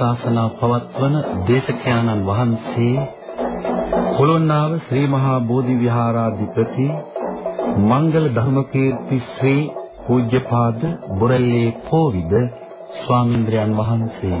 ධර්මානුශාසනා පවත්වන දේශකයන්න් වහන්සේ පොළොන්නාව ශ්‍රී මහා බෝධි විහාරාධිපති මංගල ධර්මකීර්ති ශ්‍රී පූජ්‍යපාද බොරැල්ලේ කෝවිද ස්වාමීන්ද්‍රයන් වහන්සේ.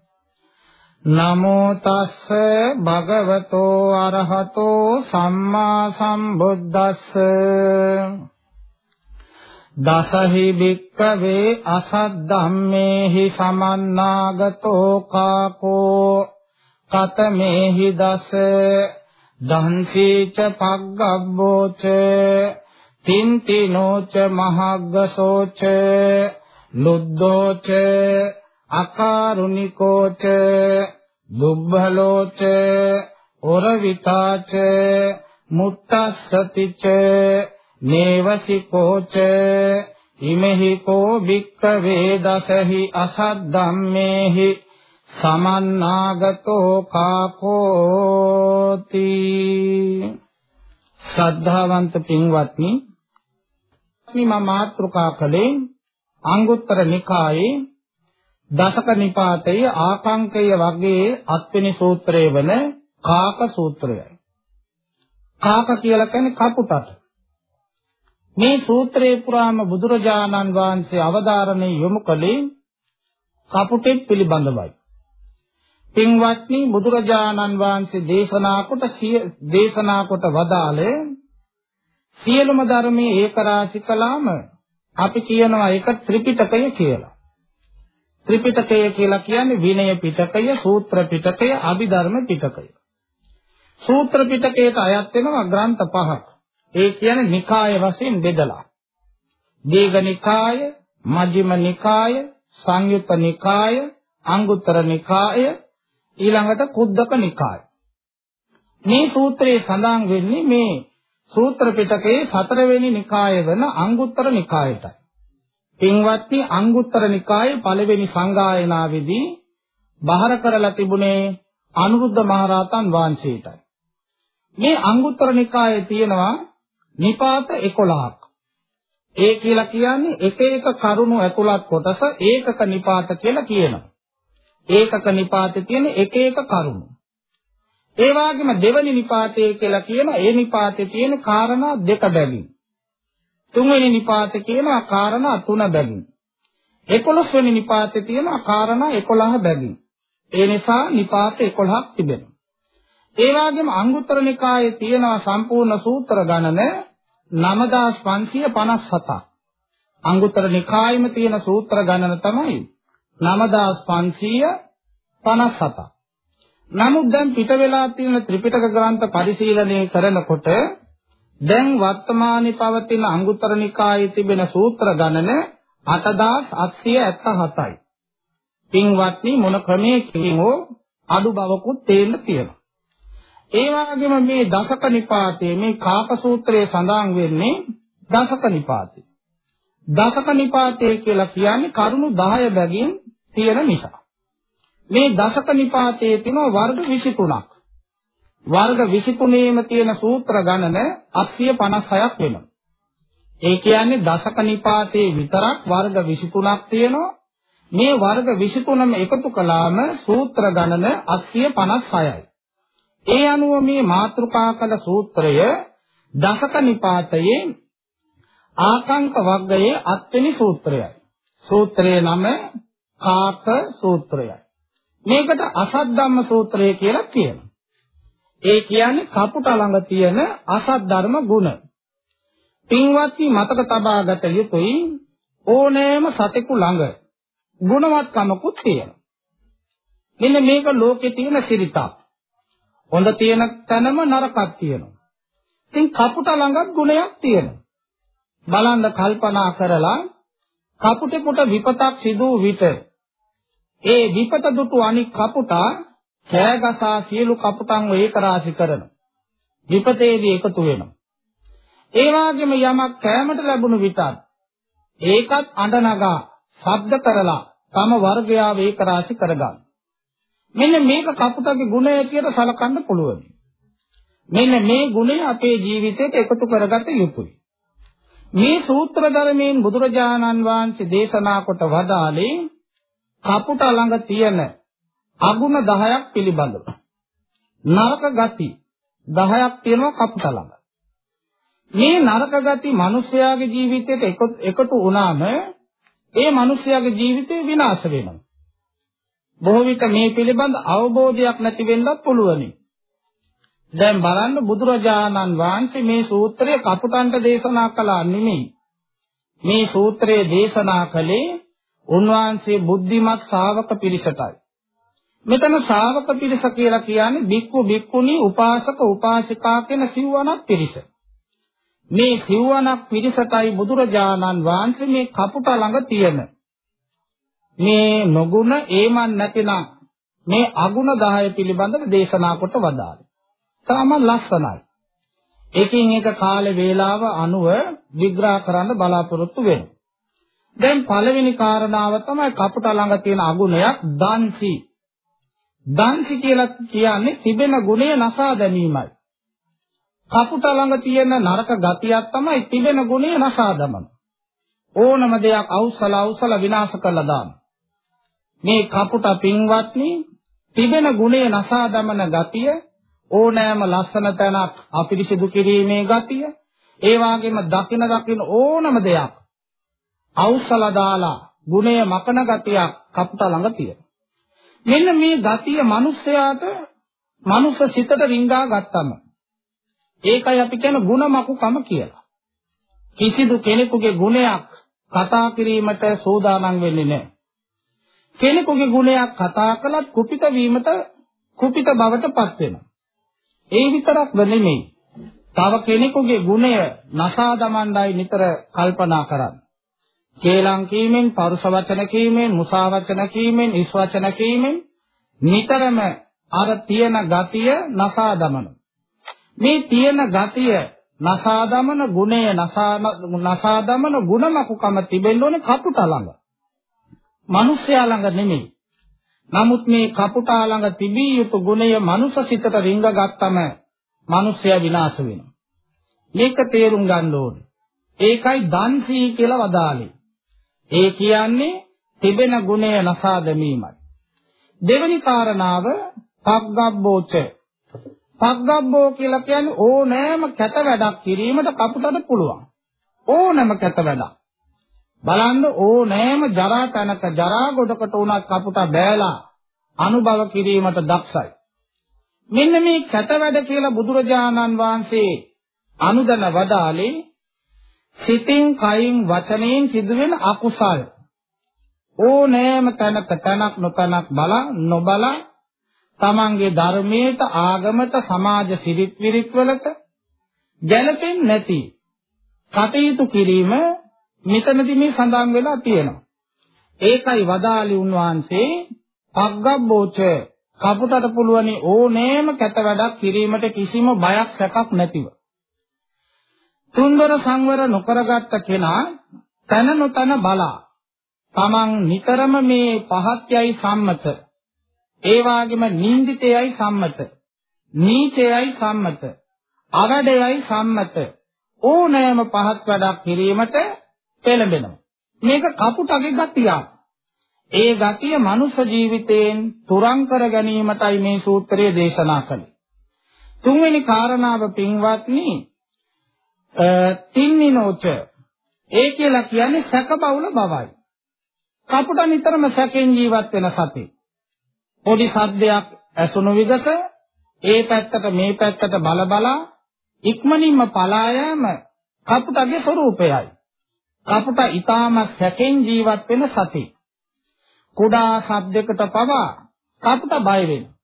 නමෝ තස්ස භගවතෝ අරහතෝ සම්මා සම්බුද්දස්ස. දසහි භික්කවේ අසද්ධම්මේහි සමන්නාගතෝ කාකෝ. කතමේහි දස දංසීච පග්ගබ්බෝච. තින්තිනෝච මහග්ගසෝච. ලුද්දෝච අකාරුණිකෝච දුබ්බලෝච ඔරවිතාච මුත්තස්සතිච නේවසිකෝච ඉමෙහි කෝ භික්ඛවේ දසහි අසද්ධම්මේහි සමන්නාගතෝ කාකෝති. ශ්‍රද්ධාවන්ත පින්වත්නි මම මාත්‍රිකා කලේ අංගුත්තර නිකායේ දසක නිපාතයේ ආකාංකය වගේ අත්වෙනි සූත්‍රය වන කාක සූත්‍රයයි. කාක කියලා කියන්නේ කපුටට. මේ සූත්‍රයේ පුරාම බුදුරජාණන් වහන්සේ අවධාරණය යොමු කළේ කපුටෙක් පිළිබඳවයි. පින්වත්නි බුදුරජාණන් වහන්සේ දේශනා කොට දේශනා කොට වදාළේ සියලුම ධර්මයේ ඒකරාශි කළාම අපි කියනවා ඒක ත්‍රිපිටකය කියලා. ත්‍රිපිටකය කියලා කියන්නේ විනය පිටකය, සූත්‍ර පිටකය, අභිධර්ම පිටකය. සූත්‍ර පිටකයට අයත් වෙනවා ග්‍රන්ථ පහක්. ඒ කියන්නේ නිකාය වශයෙන් බෙදලා. දීඝ නිකාය, මජ්ක්‍ධිම නිකාය, සංයුත්ත නිකාය, අංගුත්තර නිකාය, ඊළඟට කුද්දක නිකාය. මේ සූත්‍රයේ සඳහන් වෙන්නේ මේ සූත්‍ර පිටකයේ හතරවෙනි නිකාය වන අංගුත්තර නිකායටයි. පින්වත්නි අංගුත්තර නිකායේ පළවෙනි සංගායනාවේදී බාහිර කරලා තිබුණේ අනුරුද්ධ මහරහතන් වහන්සේටයි. මේ අංගුත්තර නිකායේ තියෙනවා නිපාත 11ක්. ඒ කියලා කියන්නේ එක එක කරුණු ඇතුළත් කොටස ඒකක නිපාත කියලා කියනවා. ඒකක නිපාතේ තියෙන එක එක කරුණු. ඒ වගේම දෙවනි නිපාතය කියලා කියන ඒ නිපාතේ තියෙන කාරණා දෙක බැගින්. තුන්වෙනි නිපාතේ කියනවා කාරණා තුන බැගින්. 11 වෙනි නිපාතේ තියෙනවා කාරණා 11 බැගින්. ඒ නිසා නිපාත 11ක් තිබෙනවා. ඒ වගේම අංගුත්තර නිකායේ තියෙනවා සම්පූර්ණ සූත්‍ර ගණන 9557ක්. අංගුත්තර නිකායෙම තියෙන සූත්‍ර ගණන තමයි 9557ක්. නමුත් දැන් පිට වෙලා තියෙන ත්‍රිපිටක ග්‍රන්ථ පරිශීලනය කරනකොට දැන් වර්තමානයේ පවතින අංගුත්තර නිකායේ තිබෙන සූත්‍ර ගණන 8877යි. පින්වත්නි මොන ක්‍රමයකින් හෝ අඩු බවකුත් තේන්න තියෙනවා. ඒ වගේම මේ දසක නිපාතයේ මේ කාක සූත්‍රයේ සඳහන් වෙන්නේ දසක නිපාතේ. දසක නිපාතේ කියලා කියන්නේ කරුණු 10 බැගින් තියෙන නිසා. මේ දසක නිපාතයේ තියෙන වර්ග 23ක්. වර්ග 23ෙම තියෙන සූත්‍ර ගණන 856ක් වෙනවා. ඒ කියන්නේ දසක නිපාතේ විතරක් වර්ග 23ක් තියෙනවා. මේ වර්ග 23ම එකතු කළාම සූත්‍ර ගණන 856යි. ඒ අනුව මේ මාතෘකා කළ සූත්‍රය දසක නිපාතයේ ආකාංක වර්ගයේ අත්වෙනි සූත්‍රයයි. සූත්‍රයේ නම කාක සූත්‍රයයි. මේකට අසත් ධම්ම සූත්‍රය කියලා කියනවා. ඒ කියන්නේ කපුට ළඟ තියෙන අසත් ධර්ම ගුණ. පින්වත්නි මතක තබා ගත යුතුයි ඕනෑම සතෙකු ළඟ ගුණවත්කමකුත් තියෙනවා. මෙන්න මේක ලෝකේ තියෙන සිරිතක්. හොඳ තියෙන තැනම නරකක් තියෙනවා. ඉතින් කපුට ළඟත් ගුණයක් තියෙනවා. බලන්න කල්පනා කරලා කපුටෙකුට විපතක් සිදු විට ඒ විපත දුටු අනික් කපුටා කෑගසා සියලු කපුටන්ව ඒක රාශි කරනවා. විපතේදී එකතු වෙනවා. ඒ වගේම යමක් කෑමට ලැබුණු විටත් ඒකත් අඬ නගා ශබ්ද කරලා තම වර්ගයාව ඒක රාශි කරගන්න. මෙන්න මේක කපුටගේ ගුණය කියලා සලකන්න පුළුවන්. මෙන්න මේ ගුණය අපේ ජීවිතයට එකතු කරගත යුතුයි. මේ සූත්‍ර ධර්මයෙන් බුදුරජාණන් වහන්සේ දේශනා කොට වදාළේ කපුට ළඟ තියෙන අගුණ 10ක් පිළිබඳව. නරක ගති 10ක් තියෙනවා කපුට ළඟ. මේ නරක ගති මිනිස්යාගේ ජීවිතයට එකතු වුණාම ඒ මිනිස්යාගේ ජීවිතය විනාශ වෙනවා. බොහෝ විට මේ පිළිබඳ අවබෝධයක් නැති වෙන්නත් පුළුවනි. දැන් බලන්න බුදුරජාණන් වහන්සේ මේ සූත්‍රය කපුටන්ට දේශනා කළා නෙමෙයි. මේ සූත්‍රයේ දේශනා කළේ උන්වහන්සේ බුද්ධිමත් ශ්‍රාවක පිරිසටයි. මෙතන ශ්‍රාවක පිරිස කියලා කියන්නේ බික්කු බික්කුණී උපාසක උපාසිකා කියන සිව්වනක් පිරිස. මේ සිව්වනක් පිරිසටයි බුදුරජාණන් වහන්සේ මේ කපුට ළඟ තියෙන මේ නොගුණ ඒමන් නැතිනම් මේ අගුණ 10 පිළිබඳව දේශනා කොට වදාළේ. තාම ලස්සනයි. එකින් එක කාල වේලාව අනුව විග්‍රහ කරන්න බලාපොරොත්තු වෙනවා. දැන් පළවෙනි කාරණාව තමයි කපුට ළඟ තියෙන අගුණයක් දන්සි. දන්සි කියලා කියන්නේ තිබෙන ගුණය නසා දැමීමයි. කපුට ළඟ තියෙන නරක ගතියක් තමයි තිබෙන ගුණය නසා දමන. ඕනම දෙයක් අවසල අවසල විනාශ කළා දාන. මේ කපුට පින්වත්නි තිබෙන ගුණය නසා දමන ගතිය ඕනෑම ලස්සන තැනක් අපිරිසිදු කිරීමේ ගතිය ඒ වගේම දකින දකින ඕනම දෙයක් අවසල දාලා ගුණය මකන ගතියක් කපුට ළඟ තියෙනවා. මෙන්න මේ ගතිය මිනිස්යාට මනුස්ස සිතට රිංගා ගත්තම ඒකයි අපි කියන ಗುಣමකුකම කියලා. කිසිදු කෙනෙකුගේ ගුණයක් කතා කිරීමට සූදානම් වෙන්නේ නැහැ. කෙනෙකුගේ ගුණයක් කතා කළත් කුපිත වීමට කුපිත බවටපත් වෙනවා. ඒ විතරක් නෙමෙයි. තව කෙනෙකුගේ ගුණය නසා දමන්නයි නිතර කල්පනා කරන්නේ. කේලම් කීමෙන්, පරුස වචන කීමෙන්, මුසා වචන කීමෙන්, ඉස් වචන කීමෙන් නිතරම අර තියෙන ගතිය නසා දමනවා. මේ තියෙන ගතිය නසා දමන ගුණය නසා නසා දමන ಗುಣමකුකම තිබෙන්න ඕනේ කපුට ළඟ. මිනිස්යා ළඟ නෙමෙයි. නමුත් මේ කපුටා ළඟ තිබිය යුතු ගුණය මනුෂ්‍ය සිතට රිංග ගත්තම මිනිස්යා විනාශ වෙනවා. මේක තේරුම් ගන්න ඕනේ. ඒකයි දන්සී කියලා වදාළේ. ඒ කියන්නේ තිබෙන ගුණය නසා දැමීමයි. දෙවෙනි කාරණාව පග්ගබ්බෝච. පග්ගබ්බෝ කියලා කියන්නේ ඕනෑම කැත වැඩක් කිරීමට කපුටට පුළුවන්. ඕනෑම කැත වැඩක්. බලන්න ඕනෑම ජරා තැනක ජරා ගොඩකට උනත් කපුට බෑලා අනුභව කිරීමට දක්ෂයි. මෙන්න මේ කැත වැඩ කියලා බුදුරජාණන් වහන්සේ අනුදන වදාලේ සිතින් කයින් වචනයෙන් සිදුවෙන අකුසල් ඕනෑම තැනක තැනක් නොතැනක් බල නොබල තමන්ගේ ධර්මයට ආගමට සමාජ සිරිත් විරිත් වලට ගැළපෙන්නේ නැති කටයුතු කිරීම මෙතනදී මේ සඳහන් වෙලා තියෙනවා. ඒකයි වදාලි උන්වහන්සේ පග්ගබ්බෝච කපුටට පුළුවනි ඕනෑම කැත වැඩක් කිරීමට කිසිම බයක් සැකක් නැතිව. තුන්දර සංවර නොකරගත්ත කෙනා තන නොතන බලා තමන් නිතරම මේ පහත්යයි සම්මත ඒ වගේම නින්දිතයයි සම්මත නීචයයි සම්මත අවඩයයි සම්මත ඕනෑම පහත් වැඩක් කිරීමට පෙළඹෙනවා. මේක කපුටගේ ගතියක්. ඒ ගතිය මනුෂ්‍ය ජීවිතයෙන් තුරන් කර ගැනීමටයි මේ සූත්‍රය දේශනා කළේ. තුන්වෙනි කාරණාව පින්වත්නි තින්නිනෝච ඒ කියලා කියන්නේ සැක බහුල බවයි. කපුට නිතරම සැකෙන් ජීවත් වෙන සතෙක්. පොඩි සද්දයක් ඇසුණු විගස ඒ පැත්තට මේ පැත්තට බල බලා ඉක්මනින්ම පලා යෑම කපුටගේ ස්වરૂපයයි. කපුට ඊටාම සැකෙන් ජීවත් වෙන සතෙක්. කුඩා ශබ්දයකට පවා කපුට බය වෙනවා.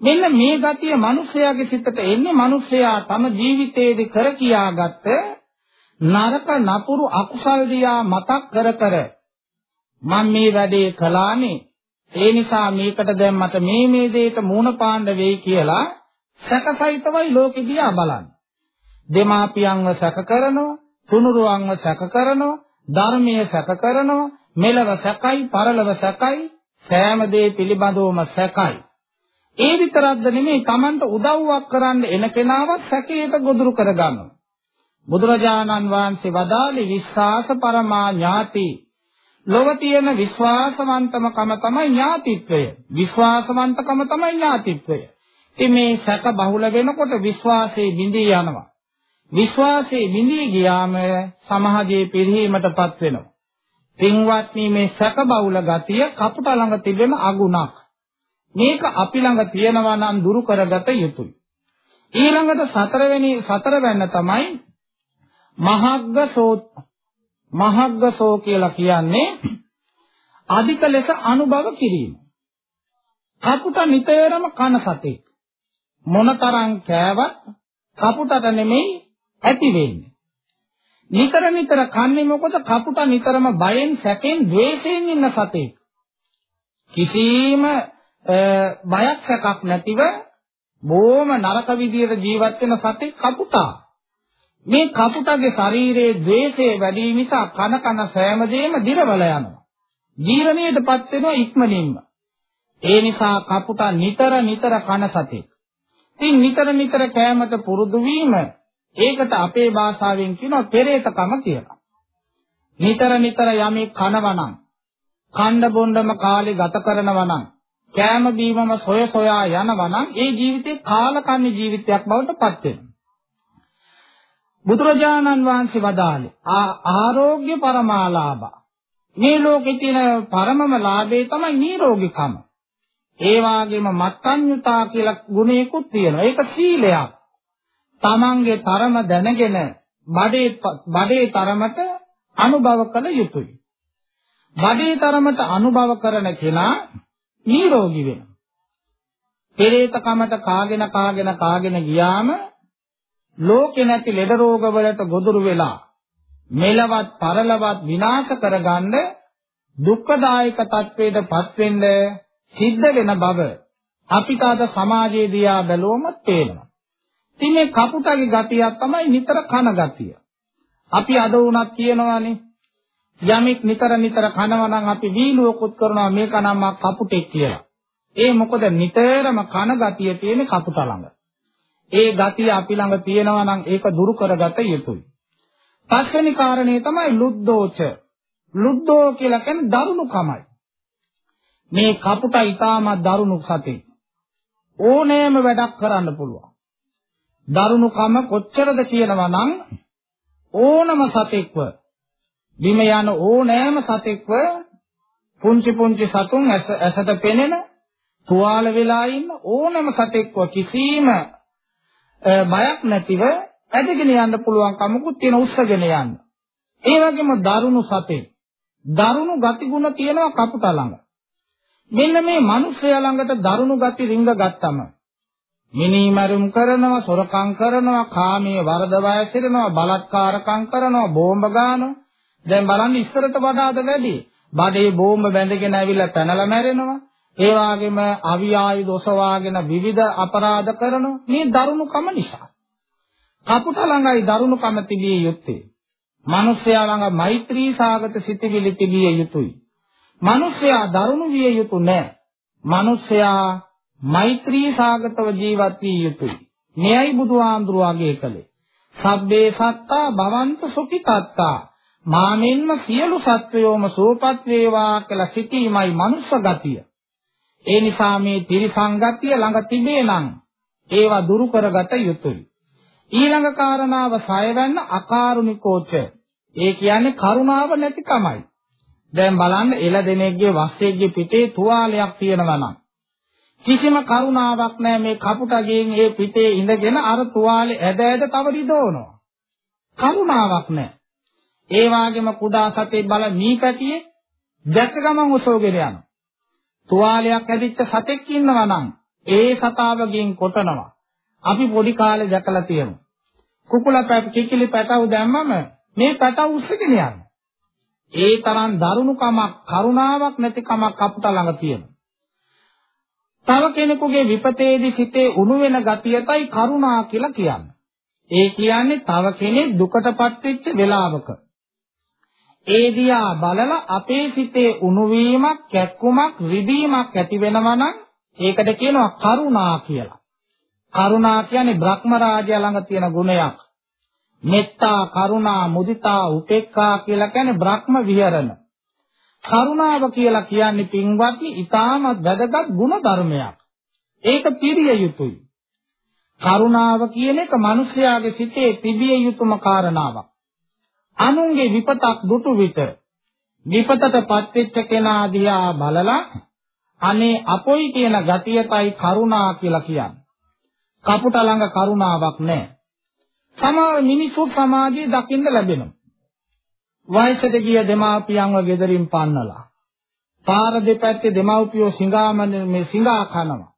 මෙන්න මේ ගතිය මිනිස්යාගේ සිතට එන්නේ මිනිස්යා තම ජීවිතයේදී කර කියාගත්ත නරක නපුරු අකුසල් දියා මතක් කර කර මම මේ වැඩේ කළානේ ඒ නිසා මේකට දැන් මට මේ මේ දෙයට මූණ පාන්න වෙයි කියලා සැකසහිතවයි ලෝකෙ දිහා බලන්නේ. දෙමාපියන්ව සැක කරනවා, තුනුරුවන්ව සැක කරනවා, ධර්මයේ සැක කරනවා, මෙලව සැකයි, පරලව සැකයි, සෑම දේ පිළිබඳවම සැකයි. ඒ විතරක්ද නෙමෙයි Tamanට උදව්වක් කරන්න එන කෙනාවත් සැකයට ගොදුරු කරගන්නවා. බුදුරජාණන් වහන්සේ වදාළේ විශ්වාස පරමා ඥාති ලොව තියෙන විශ්වාසවන්තමකම තමයි ඥාතිත්වය. විශ්වාසවන්තකම තමයි ඥාතිත්වය. ඉතින් මේ සැක බහුල වෙනකොට විශ්වාසයේ බිඳී යනවා. විශ්වාසයේ බිඳී ගියාම සමාජයේ පිරිහීමටපත් වෙනවා. පින්වත්නි මේ සැක බහුල ගතිය කපුට ළඟ තිබෙන අගුණක්. මේක අපි ළඟ තියෙනවා නම් දුරු කරගත යුතුයි. ඊළඟට සතරවෙනි සතරවැන්න තමයි මහග්ගසෝ මහග්ගසෝ කියලා කියන්නේ අධික ලෙස අනුභව කිරීම. කපුට නිතරම කන සතෙක්. මොනතරම් කෑවත් කපුටට නෙමෙයි ඇති වෙන්නේ. නිතර නිතර කන්නේ මොකද කපුට නිතරම බයෙන් සැකෙන් ද්වේෂයෙන් ඉන්න සතෙක්. කිසිම බයක් සැකක් නැතිව බොහොම නරක විදියට ජීවත් වෙන සතෙක් කපුටා. මේ කපුටගේ ශරීරයේ ද්වේෂය වැඩි නිසා කන කන සෑම දෙයක්ම දිරවල යනවා. ජීර්ණයටපත් වෙනවා ඉක්මනින්ම. ඒ නිසා කපුටා නිතර නිතර කන සතෙක්. ඉතින් නිතර නිතර කෑමට පුරුදු වීම ඒකට අපේ භාෂාවෙන් කියනවා පෙරේතකම කියලා. නිතර නිතර යමේ කනවනම් කණ්ඩ බොණ්ඩම කාලේ ගත කරනවා නම් කෑම බීමම සොය සොයා යනවා නම් ඒ ජීවිතේ කාලකන්ණි ජීවිතයක් බවට පත් වෙනවා. බුදුරජාණන් වහන්සේ වදාළේ ආරෝග්‍ය පරමාලාභ. මේ ලෝකේ තියෙන පරමම ලාභේ තමයි නිරෝගීකම. ඒ වගේම මත්ඤ්‍යතා කියලා ගුණයකුත් තියෙනවා. ඒක සීලයක්. තමන්ගේ තරම දැනගෙන බඩේ බඩේ තරමට අනුභව කළ යුතුයි. බඩේ තරමට අනුභව කරන කෙනා නිරෝගී වෙනවා. පෙරේතකමට කාගෙන කාගෙන කාගෙන ගියාම ලෝකේ නැති ලෙඩ රෝග වලට ගොදුරු වෙලා මෙලවත් පරලවත් විනාශ කරගන්න දුක්ඛදායක තත්වයටපත් වෙන්න සිද්ධ වෙන බව අපිට අද සමාජයේ දිහා බැලුවම තේරෙනවා. ඉතින් මේ කපුටගේ ගතියක් තමයි නිතර කන ගතිය. අපි අද වුණත් කියනවානේ යමෙක් නිතර නිතර කනවා නම් අපි වීලුවකුත් කරනවා මේක නම් කපුටෙක් කියලා. ඒ මොකද නිතරම කන ගතිය තියෙන කපුට ළඟ. ඒ ගතිය අපි ළඟ තියෙනවා නම් ඒක දුරු කරගත යුතුයි. පස්වෙනි කාරණේ තමයි ලුද්දෝච. ලුද්දෝ කියලා කියන්නේ දරුණුකමයි. මේ කපුට ඊටමත් දරුණු සතෙක්. ඕනෑම වැඩක් කරන්න පුළුවන්. දරුණුකම කොච්චරද කියනවා නම් ඕනම සතෙක්ව බිම යන ඕනෑම සතෙක්ව පුංචි පුංචි සතුන් ඇසට පෙනෙන තුවාල වෙලා ඉන්න ඕනම සතෙක්ව කිසිම බයක් නැතිව ඇදගෙන යන්න පුළුවන් කමකුත් තියෙන උස්සගෙන යන්න. ඒ වගේම දරුණු සතේ දරුණු ගතිගුණ තියෙනවා කපුට ළඟ. මෙන්න මේ මිනිස්සයා ළඟට දරුණු ගති රිංග ගත්තම මිනීමරුම් කරනවා, සොරකම් කරනවා, කාමයේ වරදවා ඇසිරෙනවා, බලත්කාරකම් කරනවා, බෝම්බ ගන්නවා. දැන් බලන්න ඉස්සරට වඩාද වැඩි. බඩේ බෝම්බ බැඳගෙන ඇවිල්ලා පැනලා මැරෙනවා. ඒ වගේම අවි ආයුධ ඔසවාගෙන විවිධ අපරාධ කරනවා මේ දරුණුකම නිසා. කපුට ළඟයි දරුණුකම තිබිය යුත්තේ. මිනිස්යා ළඟ මෛත්‍රී සාගත සිතවිලි තිබිය යුතුයි. මිනිස්යා දරුණු විය යුතු නැහැ. මිනිස්යා මෛත්‍රී සාගතව ජීවත් විය යුතුයි. මෙයයි බුදුහාඳුරුවාගේ කලේ. සබ්බේ සත්තා භවන්ත සුඛිතත්තා මානෙන්ම සියලු සත්වයෝම සෝපත් වේවා කියලා සිටීමයි මනුස්ස ගතිය. ඒ නිසා මේ ත්‍රිසංගතිය ළඟ තිබේ නම් ඒවා දුරු කරගත යුතුයි. ඊළඟ කාරණාව සයවන්න අකාරුණිකෝච. ඒ කියන්නේ කරුණාව නැතිකමයි. දැන් බලන්න එළ දෙනෙක්ගේ වස්සේගේ පිටේ තුවාලයක් තියෙනවා නම් කිසිම කරුණාවක් නැහැ මේ කපුටගෙන් ඒ පිටේ ඉඳගෙන අර තුවාලේ ඇද ඇද තව රිදවනවා. කරුණාවක් නැහැ. ඒ වගේම කුඩා සතේ බල මීපැටියේ දැක ගමන් ඔසවගෙන යනවා. තුවාලයක් ඇදිච්ච සතෙක් ඉන්නවා නම් ඒ සතාවගෙන් කොටනවා. අපි පොඩි කාලේ දැකලා තියෙනවා. කුකුලා පැට කිකිලි පැටව දැම්මම මේ පැටව උස්සගෙන යනවා. ඒ තරම් දරුණුකමක් කරුණාවක් නැති කමක් අපට ළඟ තියෙනවා. තව කෙනෙකුගේ විපතේදී සිතේ උණු වෙන ගතියටයි කරුණා කියලා කියන්නේ. ඒ කියන්නේ තව කෙනෙක් දුකටපත් වෙච්ච වෙලාවක ඒ දිහා බලලා අපේ සිතේ උණු වීමක්, කැක්කුමක්, රිදීමක් ඇති වෙනවා නම් ඒකට කියනවා කරුණා කියලා. කරුණා කියන්නේ බ්‍රහ්ම රාජයා ළඟ තියෙන ගුණයක්. මෙත්තා, කරුණා, මුදිතා, උපේක්ඛා කියලා කියන්නේ බ්‍රහ්ම විහරණ. කරුණාව කියලා කියන්නේ පින්වත්නි ඊටමත් වැදගත් ගුණ ධර්මයක්. ඒක පිරිය යුතුයි. කරුණාව කියන එක මිනිස්යාගේ සිතේ තිබිය යුතුම කාරණාවක්. අනුන්ගේ විපතක් දුටු විට විපතටපත් වෙච්ච කෙනා දිහා බලලා අනේ අපොයි කියන ගතියටයි කරුණා කියලා කියන්නේ. කපුට ළඟ කරුණාවක් නැහැ. සමහර මිනිස්සු සමාජයේ දකින්න ලැබෙනවා. වයසට ගිය දෙමාපියන්ව ගෙදරින් පන්නලා. පාර දෙපැත්තේ දෙමව්පියෝ සිඟාමන මේ සිඟා කනවා.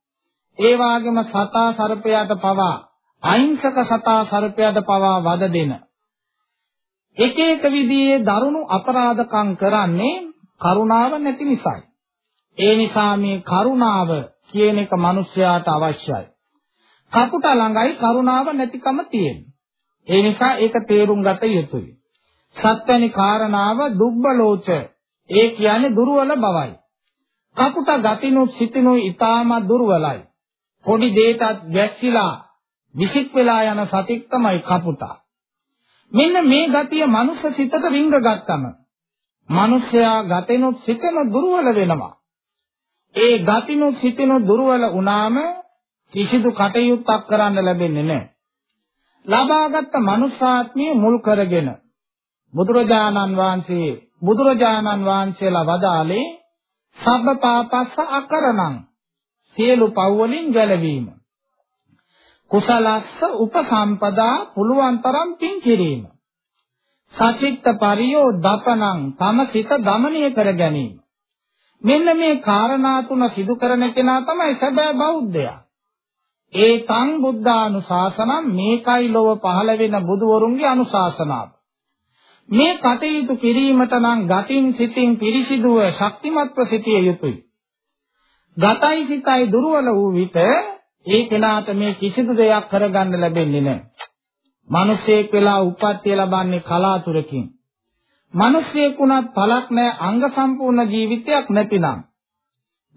ඒ වගේම සතා සර්පයාට පවා අහිංසක සතා සර්පයාට පවා වද දෙන. එක එක විදිහේ දරුණු අපරාධකම් කරන්නේ කරුණාව නැති නිසායි. ඒ නිසා මේ කරුණාව කියන එක මිනිස්යාට අවශ්‍යයි. කපුට ළඟයි කරුණාව නැතිකම තියෙන්නේ. ඒ නිසා ඒක තේරුම් ගත යුතුයි. සත්වැනි කාරණාව දුබ්බලෝච ඒ කියන්නේ දුර්වල බවයි. කපුට ගතිනු සිතිනු ඊටාම දුර්වලයි. පොඩි දෙයකට ගැස්සිලා විසික් වෙලා යන සතික් තමයි කපුටා. මෙන්න මේ ගතිය මනුස්ස සිතට රිංග ගත්තම මනුස්සයා ගතිනු සිතන දුර්වල වෙනවා. ඒ ගතිනු සිතන දුර්වල වුණාම කිසිදු කටයුත්තක් කරන්න ලැබෙන්නේ නැහැ. ලබාගත් මනුස්සාත්මිය මුල් කරගෙන බුදුරජාණන් වහන්සේ බුදුරජාණන් වහන්සේලා වදාළේ සබ්බ පාපස්ස අකරණං සියලු පව් වලින් ගැලවීම කුසලස්ස උපසම්පදා පුළුවන් තරම් පින් කිරීම. සචිත්ත පරියෝ දපනං තම සිත දමනය කර ගැනීම. මෙන්න මේ කාරණා තුන සිදු කරන කෙනා තමයි සැබෑ බෞද්ධයා. ඒ තං බුද්ධානුශාසනම් මේකයි ලොව පහළ වෙන බුදුවරුන්ගේ අනුශාසනාව. මේ කටයුතු කිරීමට නම් ගතින් සිතින් පිරිසිදුව ශක්තිමත්ව සිටිය යුතුයි. ගතයි සිතයි දුර්වල වූ විට ඒ කෙනාට මේ කිසිදු දෙයක් කරගන්න ලැබෙන්නේ නැහැ. මිනිසෙක් වෙලා උපත්ති ලබන්නේ කලාතුරකින්. මිනිසෙකුණත් පළක් නැහැ අංග සම්පූර්ණ ජීවිතයක් නැතිනම්.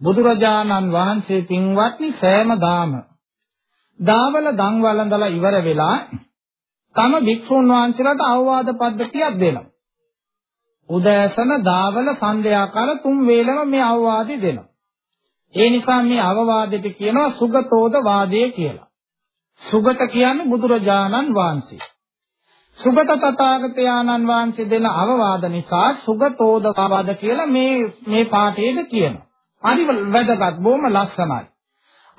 බුදුරජාණන් වහන්සේ පින්වත්නි සෑම දාම දාවල දන් වළඳලා ඉවර වෙලා තම භික්ෂුන් වහන්සේලාට අවවාද පද්ධතියක් දෙනවා. උදෑසන දාවල සන්ධ්‍යා කාල තුන් වේලම මේ අවවාදي දෙනවා. ඒ නිසා මේ අවවාදෙට කියනවා සුගතෝද වාදය කියලා. සුගත කියන්නේ බුදුරජාණන් වහන්සේ. සුගත තථාගතයන්න් වහන්සේ දෙන අවවාද නිසා සුගතෝද වාද කියලා මේ මේ පාඨයේද කියනවා. හරි වැදගත් බොහොම ලස්සනයි.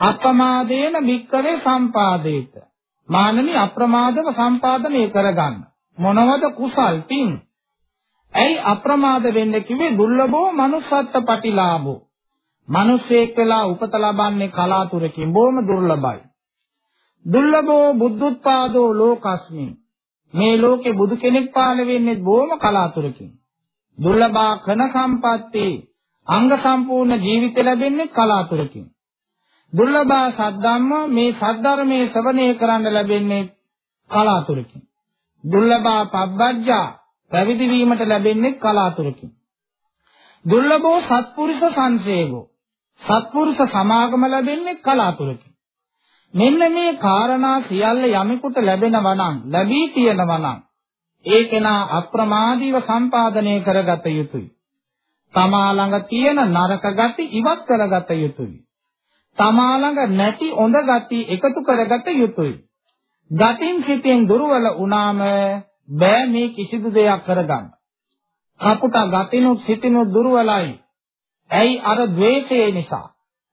අප්‍රමාදේන භික්කවේ සම්පාදේත මානමි අප්‍රමාදව සම්පාදනය කරගන්න. මොනවද කුසල් පින්? ඇයි අප්‍රමාද වෙන්න කිව්වේ දුර්ලභෝ manussත්ත්ව පටිලාභෝ. මිනිසෙක් වෙලා උපත ලබන්නේ කලාතුරකින් බොහොම දුර්ලභයි. දුර්ලභෝ බුද්ධුත්පාදෝ ලෝකස්මි. මේ ලෝකේ බුදු කෙනෙක් පහළ වෙන්නේ බොහොම කලාතුරකින්. දුර්ලභා කන සම්පatti අංග සම්පූර්ණ ජීවිත ලැබෙන්නේ කලාතුරකින්. දුර්ලභා සද්ධම්ම මේ සද්ධර්මයේ ශ්‍රවණය කරන්න ලැබෙන්නේ කලාතුරකින්. දුර්ලභා පබ්බජ්ජා පැවිදි වීමට ලැබෙන්නේ කලාතුරකින්. දුර්ලභෝ සත්පුරුෂ සංසේගෝ සත්පුරුෂ සමාගම ලැබෙන්නේ කලාතුරකින්. මෙන්න මේ காரணා සියල්ල යමෙකුට ලැබෙනවා නම් ලැබී තියෙනවා නම් ඒ කෙනා අප්‍රමාදීව සම්පාදනය කරගත යුතුයි. තමා ළඟ තියෙන නරක ගති ඉවත් කරගත යුතුයි. තමා ළඟ නැති හොඳ ගති එකතු කරගත යුතුයි. ගතින් සිතෙන් දුර්වල වුණාම බෑ මේ කිසිදු දෙයක් කරගන්න. කපුට ගතිනුත් සිතිනුත් දුර්වලයි. ඇයි අර द्वේෂය නිසා.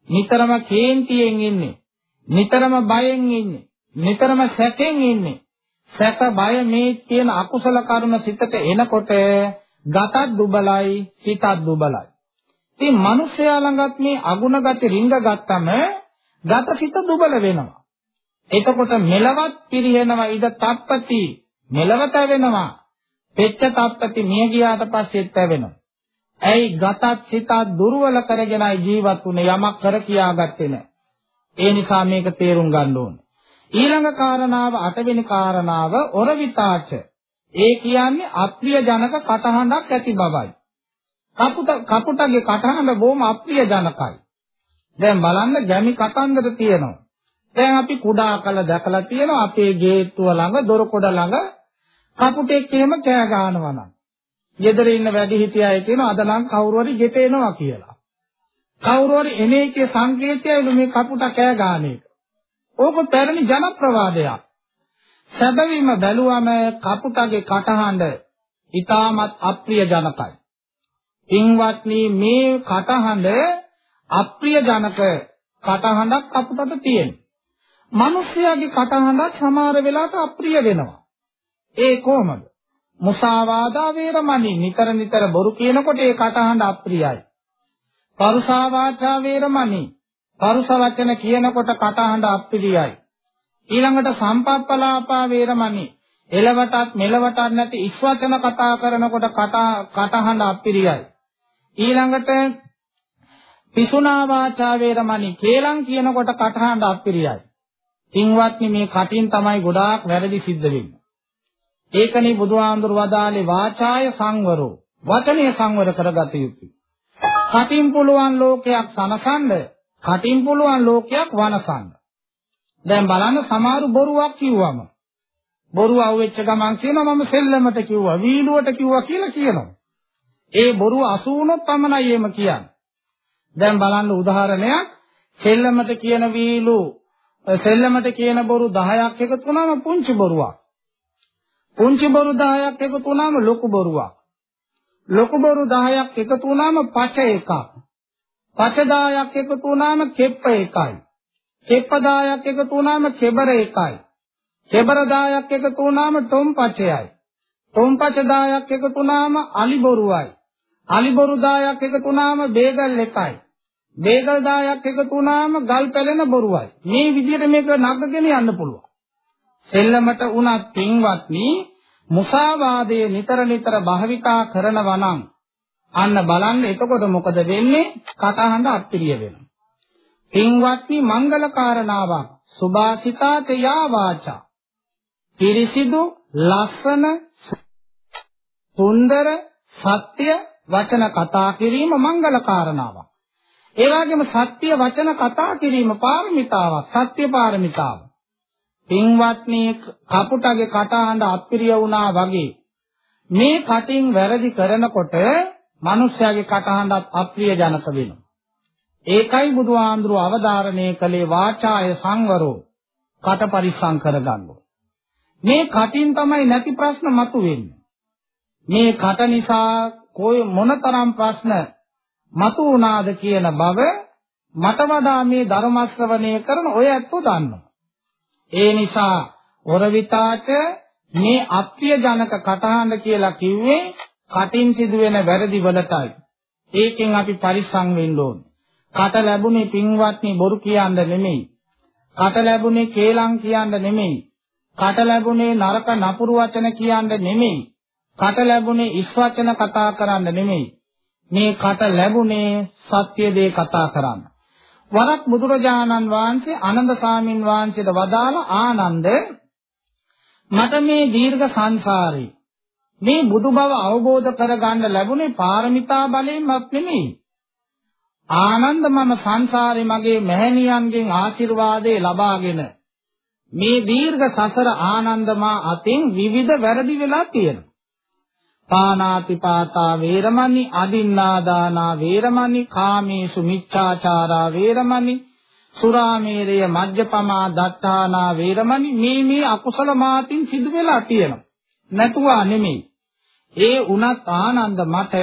නිතරම කේන්තියෙන් ඉන්නේ. නිතරම බයෙන් ඉන්නේ. නිතරම සැකෙන් ඉන්නේ. සැක බය මේ කියන අකුසල කර්ම සිතට එනකොට ගතත් දුබලයි, සිතත් දුබලයි. ඉතින් මිනිස්යා ළඟත් මේ අගුණ ගති රිංග ගත්තම ගත සිත දුබල වෙනවා. එතකොට මෙලවත් පිරිහෙනවා ඉද තප්පති මෙලවත වෙනවා. පෙච්ච තප්පති මිය ගියාට පස්සෙත් වෙනවා. ඇයි ගතත් සිතත් දුර්වල කරගෙනයි ජීවත් වුනේ යමක් කර කියාගත්තේ නැහැ. ඒ නිසා මේක තේරුම් ගන්න ඕනේ. ඊළඟ කාරණාව අටවෙනි කාරණාව ඔරවිතාච. ඒ කියන්නේ අප්‍රිය ජනක කටහඬක් ඇති බවයි. කපුට කපුටගේ කටහඬ බොහොම අප්‍රිය ජනකයි. දැන් බලන්න ගැමි කතන්දර තියෙනවා. දැන් අපි කුඩා කල දැකලා තියෙනවා අපේ ගේට්ටුව ළඟ දොරකොඩ ළඟ කපුටෙක් එහෙම කෑ ගහනවා නම්. ගෙදර ඉන්න වැඩිහිටිය අය කියනවා අද නම් කවුරු හරි ගෙට එනවා කියලා. කවුරු හරි එන එකේ සංකේතයලු මේ කපුට කෑ ගහන එක. ඕක පැරණි ජනප්‍රවාදයක්. සැබවින්ම බැලුවම කපුටගේ කටහඬ ඊටමත් අප්‍රිය ජනකයි. ඉන්වත්නි මේ කටහඬ අප්‍රිය ජනක කටහඬක් කපුටට තියෙනවා. මිනිස්යාගේ කටහඬක් සමහර වෙලාවට අප්‍රිය වෙනවා. ඒ කොහොමද? මුසාවාදා වේරමණී නිතර නිතර බොරු කියනකොට ඒ කටහඬ අප්‍රියයි. පරුසා වාචා වේරමණී පරුස වචන කියනකොට කටහඬ අප්‍රියයි. ඊළඟට සම්පප්පලාපා වේරමණී එලවටත් මෙලවටත් නැති ඉස්වචන කතා කරනකොට කටහඬ අප්‍රියයි. ඊළඟට පිසුනා වාචා වේරමණී කේලම් කියනකොට කටහඬ අප්‍රියයි. තින්වත්නි මේ කටින් තමයි ගොඩාක් වැරදි සිද්ධ වෙන්නේ. ඒකනේ බුදුහාමුදුර වදාලේ වාචාය සංවරෝ වචනය සංවර කරගත යුතුයි. කටින් පුළුවන් ලෝකයක් සනසන්න, කටින් පුළුවන් ලෝකයක් වනසන්න. දැන් බලන්න සමහරු බොරුවක් කිව්වම බොරුව අවුෙච්ච ගමන් කියනවා මම සෙල්ලමට කිව්වා, වීලුවට කිව්වා කියලා කියනවා. ඒ බොරුව අසු වුණොත් පමණයි එහෙම කියන්නේ. දැන් බලන්න උදාහරණයක් සෙල්ලමට කියන වීලු සෙල්ලමට කියන බොරු 10ක් එකතු වුණාම පුංචි බොරුවක්. පුංචි බොරු 10ක් එකතු වුණාම ලොකු බොරුවක්. ලොකු බොරු 10ක් එකතු වුණාම පච එකක්. පච 10ක් එකතු වුණාම කෙප්ප එකයි. කෙප්ප 10ක් එකතු වුණාම කෙබර එකයි. කෙබර 10ක් එකතු වුණාම ටොම් පචයයි. ටොම් පච 10ක් එකතු වුණාම අලි බොරුවයි. අලි බොරු 10ක් එකතු වුණාම බේගල් එකයි. බේගල් 10ක් එකතු වුණාම ගල් පැලෙන බොරුවයි. මේ විදිහට මේක නගගෙන යන්න පුළුවන්. සෙල්ලමට උනත් පින්වත්නි මුසාවාදයේ නිතර නිතර භාවිතා කරනවා නම් අන්න බලන්න එතකොට මොකද වෙන්නේ? කටහඬ අප්‍රිය වෙනවා. පින්වත්නි මංගල කාරණාවක් සුභාසිතාත යා වාචා. පිරිසිදු ලස්සන සුන්දර සත්‍ය වචන කතා කිරීම මංගල කාරණාවක්. ඒ වගේම සත්‍ය වචන කතා කිරීම පාරමිතාවක්, සත්‍ය පාරමිතාවක්. පින්වත්නි කපුටගේ කටහඬ අප්‍රිය වුණා වගේ මේ කටින් වැරදි කරනකොට මිනිස්යාගේ කටහඬත් අප්‍රිය ජනක වෙනවා. ඒකයි බුදුහාඳුරු අවධාරණය කළේ වාචාය සංවරෝ කට පරිස්සම් කරගන්න. මේ කටින් තමයි නැති ප්‍රශ්න මතුවෙන්නේ. මේ කට නිසා කොයි මොනතරම් ප්‍රශ්න මතු වුණාද කියන බව මට වඩා මේ ධර්ම ශ්‍රවණය කරන ඔය ඇත්තෝ දන්නවා. ඒ නිසා වරවිතාච මේ අප්‍රිය ජනක කටහඬ කියලා කිව්වේ කටින් සිදුවෙන වැරදි වලටයි. ඒකෙන් අපි පරිස්සම් වෙන්න ඕනේ. කට ලැබුණේ පින්වත්නි බොරු කියන්න නෙමෙයි. කට ලැබුණේ කේලම් කියන්න නෙමෙයි. කට ලැබුණේ නරක නපුරු වචන කියන්න නෙමෙයි. කට ලැබුණේ ඉස් වචන කතා කරන්න නෙමෙයි. මේ කට ලැබුණේ සත්‍ය දේ කතා කරන්න. වරක් බුදුරජාණන් වහන්සේ ආනන්ද සාමින් වහන්සේට වදාළ ආනන්ද මට මේ දීර්ඝ සංසාරේ මේ බුදු බව අවබෝධ කරගන්න ලැබුණේ පාරමිතා බලයෙන්වත් නෙමෙයි. ආනන්ද මම සංසාරේ මගේ මෑණියන්ගෙන් ආශිර්වාදේ ලබාගෙන මේ දීර්ඝ සසර ආනන්ද මා අතින් විවිධ වැරදි වෙලා තියෙනවා. පානාතිපාතා වේරමණී අදින්නාදානා වේරමණී කාමේසු මිච්ඡාචාරා වේරමණී සුරාමේරය මජ්ජපමා දත්තානා වේරමණී. මේ මේ අකුසල මාතින් සිදු වෙලා තියෙනවා. නැතුවා නෙමෙයි. ඒ උනත් ආනන්ද මට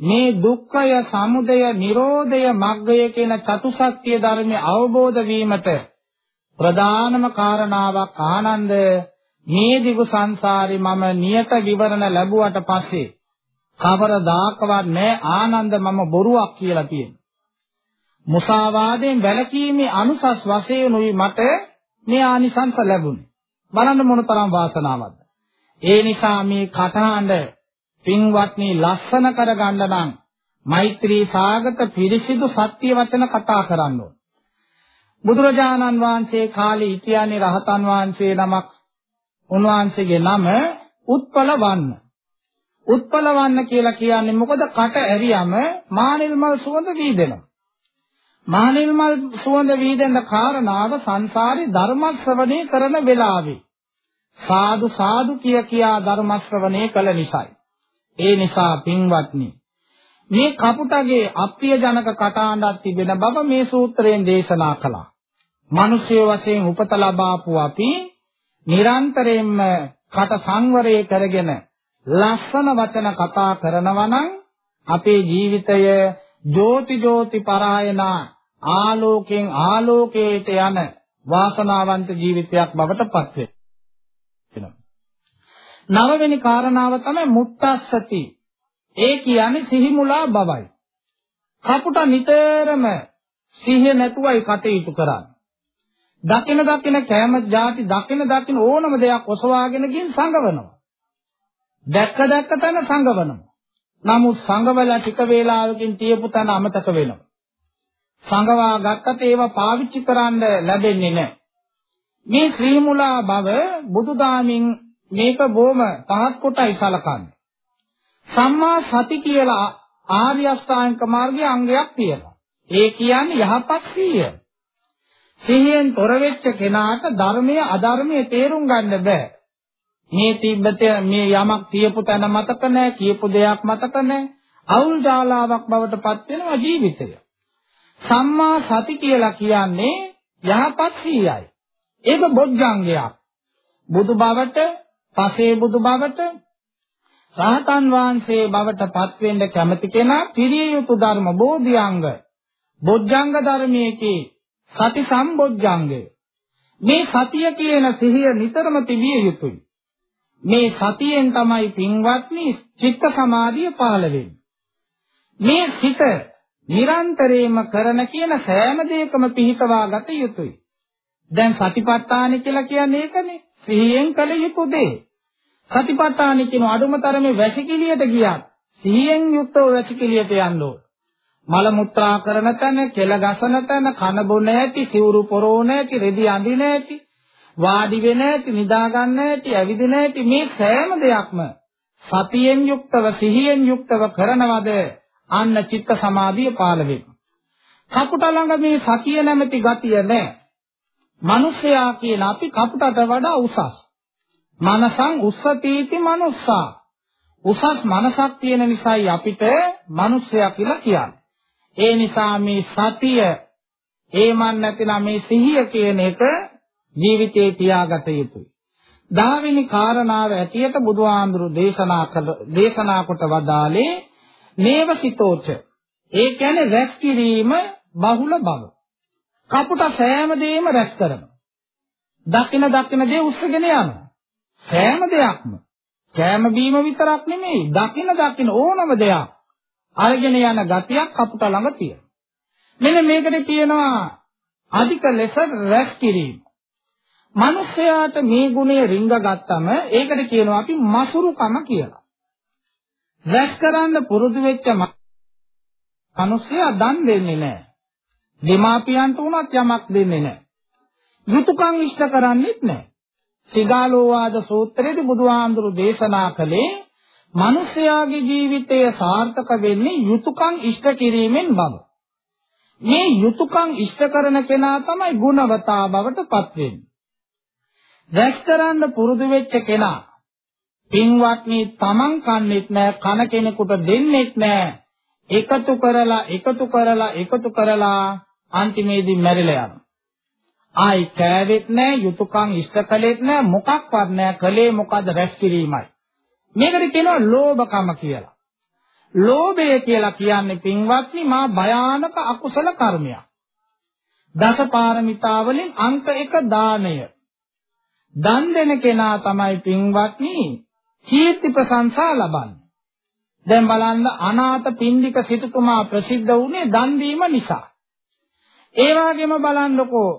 මේ දුක්ඛය, සමුදය, නිරෝධය, මග්ගය කියන චතුසත්‍ය ධර්මය අවබෝධ වීමට ප්‍රධානම කාරණාවක් ආනන්ද මේ දිගු සංසාරේ මම නියත විවරණ ලැබුවට පස්සේ කවරදාකවත් නෑ ආනන්ද මම බොරුවක් කියලා තියෙනවා. මුසාවාදයෙන් වැළකීමේ අනුසස් වශයෙන් උයි මට මේ ආනිසංස ලැබුණේ. බලන්න මොනතරම් වාසනාවක්ද. ඒ නිසා මේ කටහඬ පින්වත්නි ලස්සන කරගන්න නම් මෛත්‍රී සාගත පිරිසිදු සත්‍ය වචන කතා කරන්න ඕන. බුදුරජාණන් වහන්සේ කාලේ ඉතියන්නේ රහතන් වහන්සේ නමක් උන්වහන්සේගේ නම උත්පල වන්න. උත්පල වන්න කියලා කියන්නේ මොකද කට ඇරියම මානෙල් මල් සුවඳ වීදෙනවා. මානෙල් මල් සුවඳ වීදෙන කාරණාව සංසාරේ ධර්ම ශ්‍රවණය කරන වෙලාවේ සාදු සාදු කිය කියා ධර්ම ශ්‍රවණය කළ නිසායි. ඒ නිසා පින්වත්නි මේ කපුටගේ අප්‍රිය ජනක කටහඬක් තිබෙන බව මේ සූත්‍රයෙන් දේශනා කළා. මිනිස්ය වශයෙන් උපත ලබාපු අපි නිරන්තරයෙන්ම කට සංවරය කරගෙන ලස්සන වචන කතා කරනවා නම් අපේ ජීවිතය ජෝති ජෝති පරායන ආලෝකයෙන් ආලෝකයට යන වාසනාවන්ත ජීවිතයක් බවට පත් වෙනවා. නවවෙනි කාරණාව තමයි මුත්තස්සති. ඒ කියන්නේ සිහිමුලා බවයි. කපුට නිතරම සිහිය නැතුවයි කටයුතු කරන්නේ. දකින දකින කෑම ಜಾති දකින දකින ඕනම දෙයක් ඔසවාගෙන ගින් සංගවනවා. දැක්ක දැක්ක තැන සංගවනවා. නමුත් සංගවලා ටික වේලාවකින් තියපු තැන අමතක වෙනවා. සංගවා ගත්තට ඒවා පාවිච්චි කරන්න ලැබෙන්නේ නැහැ. මේ ශ්‍රී මුලා බව බුදුදාමින් මේක බොහොම පහත් කොටයි සලකන්නේ. සම්මා සති කියලා ආර්ය අෂ්ටාංග මාර්ගයේ අංගයක් තියෙනවා. ඒ කියන්නේ යහපත් සිහිය. සිහියෙන් තොර වෙච්ච කෙනාට ධර්මය අධර්මය තේරුම් ගන්න බෑ. මේ තිබ්බත මේ යමක් තියපු තැන මතක නැහැ, කියපු දෙයක් මතක නැහැ. අවුල් ජාලාවක් බවට පත් වෙනවා ජීවිතය. සම්මා සති කියලා කියන්නේ යහපත් සිහියයි. ඒක බොජ්ජංගයක්. බුදු බවට, පසේ බුදු බවට, රහතන් වහන්සේ බවට පත් වෙන්න කැමති කෙනා පිරිය යුතු ධර්ම බෝධිඅංග බොජ්ජංග ධර්මයේ සති සම්බොජ්ජංගය. මේ සතිය කියන සිහිය නිතරම තිබිය යුතුයි. මේ සතියෙන් තමයි පින්වත්නි චිත්ත සමාධිය පහළ වෙන්නේ. මේ සිත නිරන්තරයෙන්ම කරන කියන සෑම දෙයකම පිහිටවා ගත යුතුයි. දැන් සතිපට්ඨාන කියලා කියන්නේ ඒකනේ. සිහියෙන් කළ යුතු දේ. සතිපට්ඨාන කියන අඩුම තරමේ වැසිකිළියට ගියත් සිහියෙන් යුක්තව වැසිකිළියට යන්න ඕන. මල මුත්‍රා කරන තැන, කෙල ගසන තැන, කන බොන ඇති, සිවුරු පොරෝන ඇති, රෙදි අඳින ඇති, වාඩි වෙන ඇති, නිදා ගන්න ඇති, ඇවිදින ඇති මේ සෑම දෙයක්ම සතියෙන් යුක්තව, සිහියෙන් යුක්තව කරනවද අන්න චිත්ත සමාධිය පාල වෙනවා. කපුට ළඟ මේ සතිය නැමැති ගතිය නැහැ. මිනිසයා කියන අපි කපුටට වඩා උසස්. මනසං උස්සතීති මනුස්සා. උසස් මනසක් තියෙන නිසායි අපිට මිනිසයා කියලා කියන්නේ. ඒ නිසා මේ සතිය ඒමන් නැතිනම් මේ සිහිය කියන එක ජීවිතේ තියාගත යුතුයි. දහවෙනි කාරණාව ඇටියට බුදුහාඳුරු දේශනා කළ දේශනා කොට වදාලේ නේව සිතෝච. ඒ කියන්නේ රැස් කිරීම බහුල බව. කපුට සෑම දෙයක්ම රැස් කරනවා. දකින දකින දේ උස්සගෙන යනවා. සෑම දෙයක්ම කෑම බීම විතරක් නෙමෙයි දකින දකින ඕනම දෙයක් අරගෙන යන ගතියක් කපුට ළඟ තියෙනවා. මෙන්න මේකට කියනවා අධික ලෙස රැස් කිරීම. මිනිස්යාට මේ ගුණය රිංග ගත්තම ඒකට කියනවා අපි මසුරුකම කියලා. රැස් කරන්න පුරුදු වෙච්ච මිනිස්සයා දන් දෙන්නේ නැහැ. දෙමාපියන්ට උනත් යමක් දෙන්නේ නැහැ. යුතුයකම් ඉෂ්ට කරන්නේත් නැහැ. සිගාලෝවාද සූත්‍රයේදී බුදුහාඳුරු දේශනා කළේ මිනිස්යාගේ ජීවිතය සාර්ථක වෙන්නේ යුතුයකම් ඉෂ්ට කිරීමෙන් බව. මේ යුතුයකම් ඉෂ්ට කරන කෙනා තමයි ගුණවතා බවට පත් වෙන්නේ. දැස් කරන්න පුරුදු වෙච්ච කෙනා පින්වත්නි තමන් කන්නේත් නෑ කන කෙනෙකුට දෙන්නෙත් නෑ එකතු කරලා එකතු කරලා එකතු කරලා අන්තිමේදී මැරිලා යනවා. ආයි කෑවෙත් නෑ යුතුයකම් ඉෂ්ට කළෙත් නෑ මොකක්වත් නෑ කලේ මොකද රැස් කිරීමයි. මේකට කියනවා ලෝභකම කියලා. ලෝභය කියලා කියන්නේ පින්වත්නි මා භයානක අකුසල කර්මයක්. දසපාරමිතා වලින් අංක 1 දානය. දන් දෙන කෙනා තමයි පින්වත්නි කීර්ති ප්‍රශංසා ලබන්නේ. දැන් බලන්න අනාථ පින්ඩික සිටුතුමා ප්‍රසිද්ධ වුණේ දන් දීම නිසා. ඒ වගේම බලන්නකෝ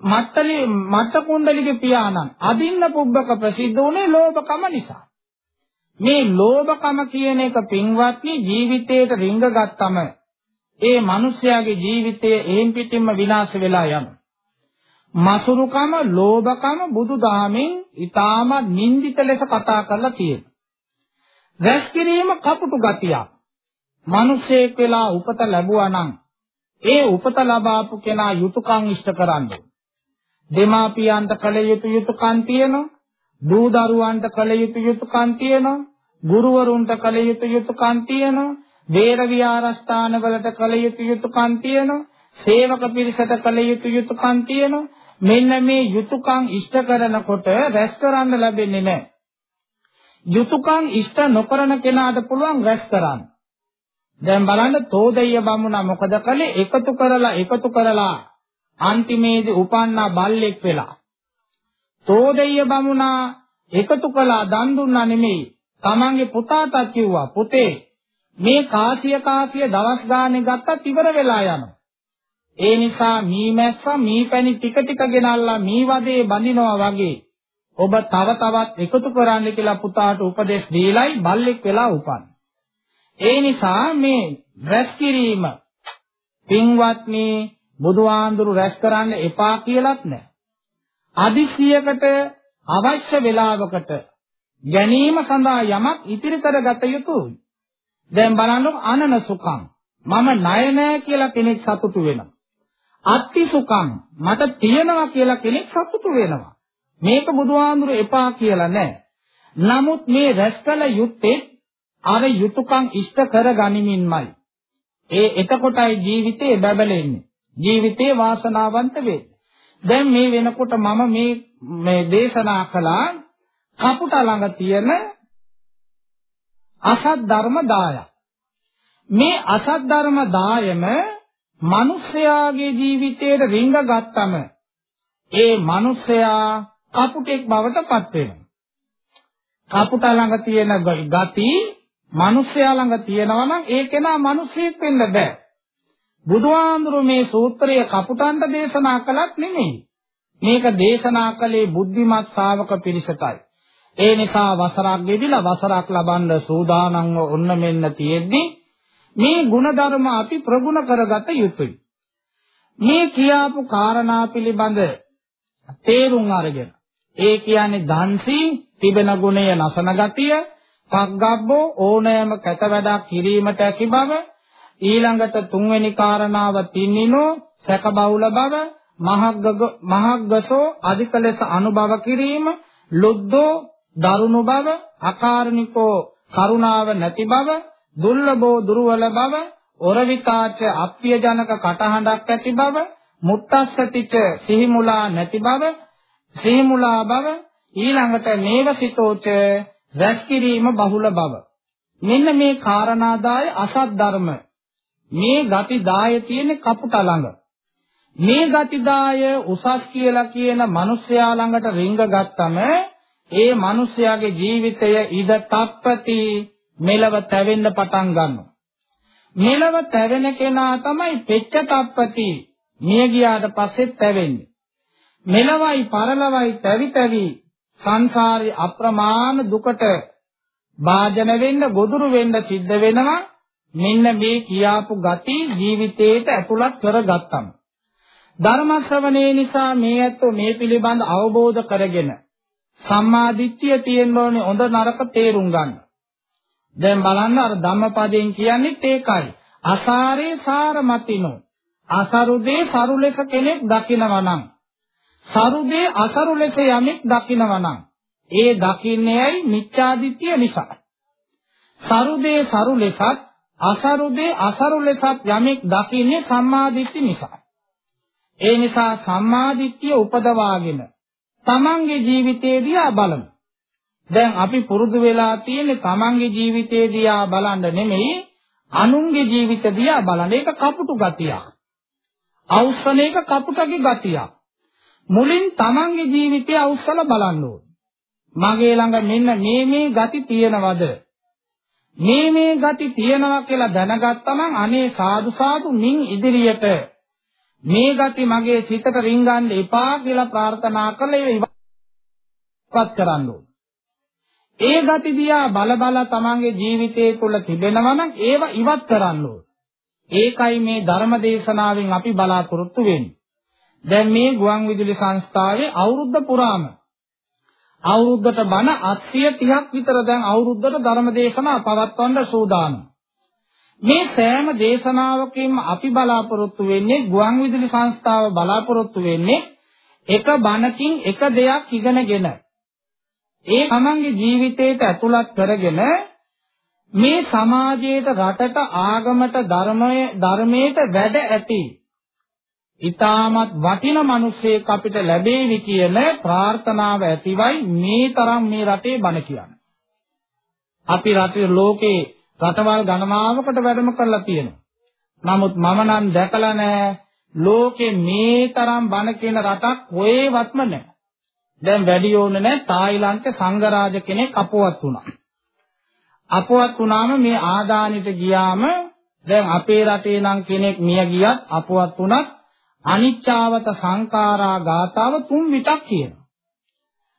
මට්ටලි මට්ට කුණ්ඩලිගේ පියාණන් අදින්න පුබ්බක ප්‍රසිද්ධ වුණේ ලෝභකම නිසා. මේ ලෝභකම කියන එක පින්වත්නි ජීවිතේට රිංගගත්තම ඒ මිනිස්යාගේ ජීවිතය එහෙන් පිටින්ම විනාශ වෙලා යනවා. මසුරුකම, ලෝභකම බුදුදහමෙන් ඊටාම නින්දිත ලෙස කතා කරලා තියෙනවා. රැස් කිරීම කපුටු ගතියක්. මිනිසෙක් වෙලා උපත ලැබුවා නම් ඒ උපත ලබාපු කෙනා යුතුයකම් ඉෂ්ට කරන්න දෙමාපියන්ට කළ යුතු යුතුයකම් තියෙනවා. දූ දරුවන්ට කළ යුතු යුතුයකම් තියෙනවා. ගුරුවරුන්ට කළ යුතු යුතුයකම් තියෙනවා. වේර විහාරස්ථාන වලට කළ යුතු යුතුයකම් තියෙනවා. සේවක පිරිසට කළ යුතු යුතුයකම් තියෙනවා. මෙන්න මේ යුතුයකම් ඉෂ්ට කරනකොට රැස් කරන්න ලැබෙන්නේ නැහැ. යුතුයකම් ඉෂ්ට නොකරන කෙනාට පුළුවන් රැස් කරන්න. දැන් බලන්න තෝදෙය බමුණා මොකද කළේ? එකතු කරලා එකතු කරලා අන්තිමේදී උපන්නා බල්ලෙක් වෙලා. තෝදෙය බමුණා එකතු කළා දන් දුන්නා නෙමෙයි. තමන්ගේ පුතාටත් කිව්වා පුතේ මේ කාසිය කාසිය දවස් ගානේ ගත්තත් ඉවර වෙලා යනවා. ඒ නිසා මීමැස්සා මීපැණි ටික ටික ගෙනල්ලා මී වදේ බඳිනවා වගේ ඔබ තව තවත් එකතු කරන්න කියලා පුතාට උපදෙස් දීලයි බල්ලෙක් වෙලා උපන්. ඒ නිසා මේ රැස් කිරීම පින්වත්නි බුදුආඳුරු රැස් කරන්න එපා කියලත් නැහැ. අදිසියකට අවශ්‍ය වේලාවකට ගැනීම සඳහා යමක් ඉතිරි කරගත යුතුයි. දැන් බලන්නකො අනන සුඛං මම ණය නෑ කියලා කෙනෙක් සතුටු වෙනවා. අත්ති සුඛං මට තියනවා කියලා කෙනෙක් සතුටු වෙනවා. මේක බුදුහාඳුර එපා කියලා නෑ. නමුත් මේ රැස්කල යුත්තේ අර යුතුයකම් ඉෂ්ට කර ගනිමින්මයි. ඒ එතකොටයි ජීවිතේ බබලෙන්නේ. ජීවිතේ වාසනාවන්ත වෙන්නේ. දැන් මේ වෙනකොට මම මේ මේ දේශනා කළා කපුට ළඟ තියෙන අසත් ධර්ම 10ක්. මේ අසත් ධර්ම 10ම මිනිස්යාගේ ජීවිතයට රිංග ගත්තම ඒ මිනිසයා කපුටෙක් බවට පත් වෙනවා. කපුට ළඟ තියෙන ගති මිනිසයා ළඟ තියෙනවා නම් ඒ කෙනා මිනිසෙක් වෙන්න බෑ. බුදුහාඳුරු මේ සූත්‍රය කපුටන්ට දේශනා කළත් නෙමෙයි. මේක දේශනා කළේ බුද්ධිමත් ශ්‍රාවක පිරිසටයි. ඒ නිසා වසරක් ගෙවිලා වසරක් ලබන්න සූදානම්ව ඔන්න මෙන්න තියෙද්දි මේ ಗುಣධර්ම අපි ප්‍රගුණ කරගත යුතුයි. මේ කියාපු කාරණා පිළිබඳ තේරුම් අරගෙන ඒ කියන්නේ ධන්සි තිබෙන ගුණය නසන ගතිය පග්ගබ්බෝ ඕනෑම කැත වැඩක් කිරීමට ඇති බව ඊළඟට තුන්වෙනි කාරණාව තින්නිනෝ සැක බහුල බව මහග්ග මහග්ගසෝ අධික ලෙස අනුභව කිරීම ලුද්දෝ දරුණු බව අකාරණිකෝ කරුණාව නැති බව දුර්ලභෝ දුර්වල බව ඔරවිතාච අප්පියජනක කටහඬක් ඇති බව මුත්තස්සතිච සිහිමුලා නැති බව සිහිමුලා බව ඊළඟට නේවසිතෝච රැස් කිරීම බහුල බව. මෙන්න මේ කාරණාදාය අසත් ධර්ම මේ ගති 10 තියෙන කපුට ළඟ මේ ගති 10 උසස් කියලා කියන මිනිස්යා ළඟට රිංග ගත්තම ඒ මිනිස්යාගේ ජීවිතය ඉද තප්පති මෙලව තැවෙන්න පටන් ගන්නවා. මෙලව තැවෙන කෙනා තමයි පෙච්ච තප්පති. මිය ගියාට පස්සෙත් තැවෙන්නේ. මෙලවයි පරලවයි තැවි තැවි සංසාරේ අප්‍රමාණ දුකට වාජන වෙන්න ගොදුරු වෙන්න සිද්ධ වෙනවා. මෙන්න මේ කියාපු ගති ජීවිතේට ඇතුළත් කරගත්තම. ධර්ම ශ්‍රවණේ නිසා මේ ඇත්තෝ මේ පිළිබඳ අවබෝධ කරගෙන සම්මා දිට්ඨිය තියෙන්න ඕනේ හොඳ නරක තේරුම් ගන්න. දැන් බලන්න අර ධම්මපදයෙන් කියන්නේත් ඒකයි. අසාරේ සාරමතිනෝ. අසරුදේ සරු ලෙස කෙනෙක් දකිනවා නම් සරුදේ අසරු ලෙස යමෙක් දකිනවා නම් ඒ දකින්නේයි මිච්ඡාදිත්‍ය නිසා. සරුදේ සරු ලෙසත් අසරුදේ අසරු ලෙසත් යමෙක් දකින්නේ සම්මාදිට්ඨි නිසා. ඒ නිසා සම්මාදිට්ඨිය උපදවාගෙන තමන්ගේ ජීවිතයේදී බලමු. දැන් අපි පුරුදු වෙලා තියෙන්නේ තමන්ගේ ජීවිතේ දිහා බලන්න නෙමෙයි අනුන්ගේ ජීවිත දිහා බලන එක කපුටු ගතියක්. අවසන එක කපුටගේ ගතියක්. මුලින් තමන්ගේ ජීවිතය අවසල බලන්න ඕනේ. මගේ ළඟ මෙන්න මේ මේ ගති තියෙනවද? මේ මේ ගති තියෙනවා කියලා දැනගත්තම අනේ සාදු සාදු මින් ඉදිරියට මේ ගති මගේ සිතට රිංගන්න එපා කියලා ප්‍රාර්ථනා කළේ ඉවත් කරන්න ඕනේ. ඒ ගති දිහා බල බල තමන්ගේ ජීවිතය තුළ තිබෙනවා නම් ඒව ඉවත් කරන්න ඕනේ. ඒකයි මේ ධර්ම දේශනාවෙන් අපි බලාපොරොත්තු වෙන්නේ. දැන් මේ ගුවන් විදුලි සංස්ථාවේ අවුරුද්ද පුරාම අවුරුද්දට බණ 830ක් විතර දැන් අවුරුද්දට ධර්ම දේශනා පවත්වන්න සූදානම්. මේ සෑම දේශනාවකින්ම අපි බලාපොරොත්තු වෙන්නේ ගුවන් විදුලි සංස්ථාව බලාපොරොත්තු වෙන්නේ එක බණකින් එක දෙයක් ඉගෙනගෙන ඒ තමන්ගේ ජීවිතයට ඇතුළත් කරගෙන මේ සමාජයට රටට ආගමට ධර්මයේ ධර්මයට වැඩ ඇති ඊටමත් වටින මිනිසෙක් අපිට ලැබේවි කියන ප්‍රාර්ථනාව ඇතිවයි මේ තරම් මේ රටේ බණ කියන්නේ. අපි රටේ ලෝකේ රටවල් ගණනාවකට වැඩම කරලා තියෙනවා. නමුත් මම නම් දැකලා නැහැ ලෝකේ මේ තරම් බණ කියන රටක් කොහෙවත්ම නැහැ. දැන් වැඩි ඕනේ නැහැ තායිලන්තේ සංඝරාජ කෙනෙක් අපවත් වුණා. අපවත් වුණාම මේ ආදානෙට ගියාම දැන් අපේ රටේ නම් කෙනෙක් මිය ගියත් අපවත් වුණත් අනිච්චාවත සංඛාරා ගාතාව තුන් විටක් කියනවා.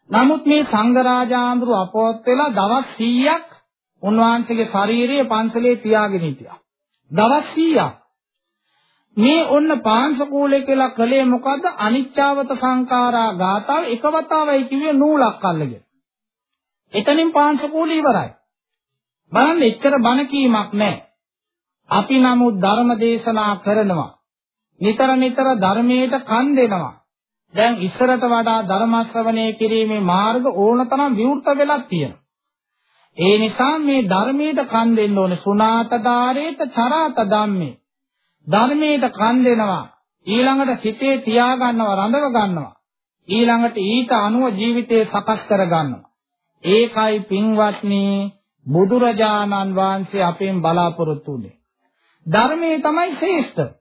නමුත් මේ සංඝරාජාඳුරු අපවත් වෙලා දවස් 100ක් උන්වහන්සේගේ ශාරීරිය පන්සලේ තියාගෙන හිටියා. දවස් 100ක් මේ ඔන්න පාංශකූලේ කියලා කලේ මොකද්ද අනිච්චාවත සංඛාරා ගාතාව එක වතාවයි කිව්වේ නූලක් අල්ලගෙන. එතනින් පාංශකූල ඉවරයි. බලන්න එච්චර බණ කීමක් නැහැ. අපි නමුත් ධර්ම දේශනා කරනවා. නිතර නිතර ධර්මයට කන් දෙනවා. දැන් ඉස්සරට වඩා ධර්ම ශ්‍රවණය කිරීමේ මාර්ග ඕනතරම් විවෘත වෙලා තියෙනවා. ඒ නිසා මේ ධර්මයට කන් දෙන්න ඕනේ. සුනාතදාරේත චරාත ධම්මේ. ධර්මයට කන් දෙනවා. ඊළඟට සිතේ තියාගන්නවා, රඳව ගන්නවා. ඊළඟට ඊට අනුව ජීවිතේ සකස් කර ගන්නවා. ඒකයි පින්වත්නි බුදුරජාණන් වහන්සේ අපෙන් බලාපොරොත්තු වෙන්නේ. ධර්මයේ තමයි ශ්‍රේෂ්ඨ.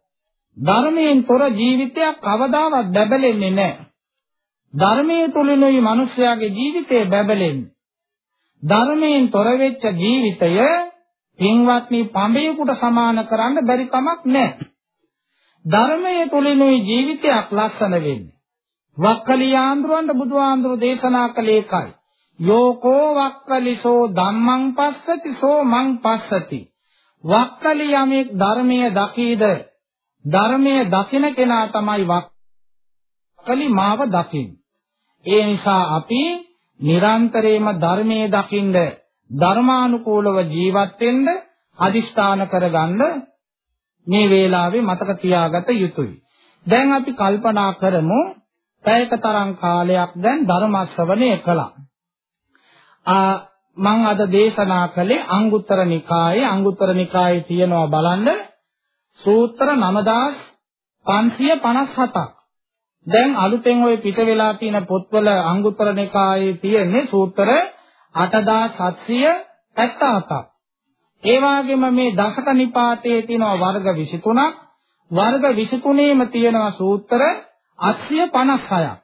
ධර්මයෙන් තොර ජීවිතයක් කවදාවත් බැබලෙන්නේ නැහැ. ධර්මයේ තුලිනුයි මිනිස්යාගේ ජීවිතේ බැබලෙන්නේ. ධර්මයෙන් තොර වෙච්ච ජීවිතය පින්වත්නි පඹයකට සමාන කරන්න බැරි කමක් නැහැ. ධර්මයේ තුලිනුයි ජීවිතයක් ලස්සන වෙන්නේ. වක්කලි ආන්දරවන්ට බුදුආන්දර දේශනා කළේ ඒකයි. යෝකෝ වක්කලිසෝ ධම්මං පස්සති සෝ මං පස්සති. වක්කලි යමෙක් ධර්මයේ දකීද ධර්මයේ දකින කෙනා තමයි වක්කලි මාව දකින්. ඒ නිසා අපි නිරන්තරයෙන්ම ධර්මයේ දකින්ද ධර්මානුකූලව ජීවත් වෙන්න අදිෂ්ඨාන කරගන්න මේ වේලාවේ මතක තියාගත යුතුයි. දැන් අපි කල්පනා කරමු පැයක තරම් කාලයක් දැන් ධර්ම ශ්‍රවණය කළා. ආ මම අද දේශනා කළේ අංගුත්තර නිකායේ අංගුත්තර නිකායේ තියෙනවා බලන්න සූත්‍ර 9557ක්. දැන් අලුතෙන් ওই පිට වෙලා තියෙන පොත්වල අංගුත්තර නිකායේ තියෙන්නේ සූත්‍ර 8777ක්. ඒ වගේම මේ දසක නිපාතයේ තියෙනවා වර්ග 23ක්. වර්ග 23ෙම තියෙනවා සූත්‍ර 856ක්.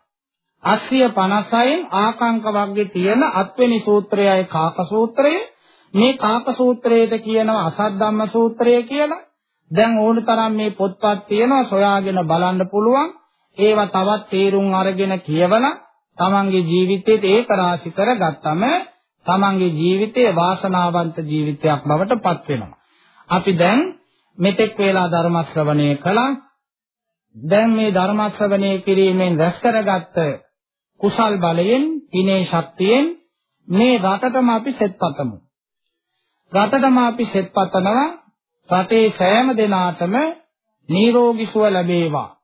856න් ආකාංක වර්ගයේ තියෙන අත්වෙනි සූත්‍රයයි කාක සූත්‍රය. මේ කාක සූත්‍රයේද කියනවා අසද්ධම්ම සූත්‍රය කියලා. දැන් ඕන තරම් මේ පොත්පත් තියෙනවා සොයාගෙන බලන්න පුළුවන්. ඒවා තවත් තේරුම් අරගෙන කියවලා තමන්ගේ ජීවිතේට ඒක රාශි කරගත්තම තමන්ගේ ජීවිතයේ වාසනාවන්ත ජීවිතයක් බවට පත් වෙනවා. අපි දැන් මෙතෙක් වේලා ධර්ම ශ්‍රවණය කළා. දැන් මේ ධර්ම ශ්‍රවණය කිරීමෙන් රැස් කරගත්ත කුසල් බලයෙන්, පිනේ ශක්තියෙන් මේ රටටම අපි සෙත්පතමු. රටටම අපි සෙත්පතනවා රටේ සෑම දෙනාටම නිරෝගී සුව ලැබේවා.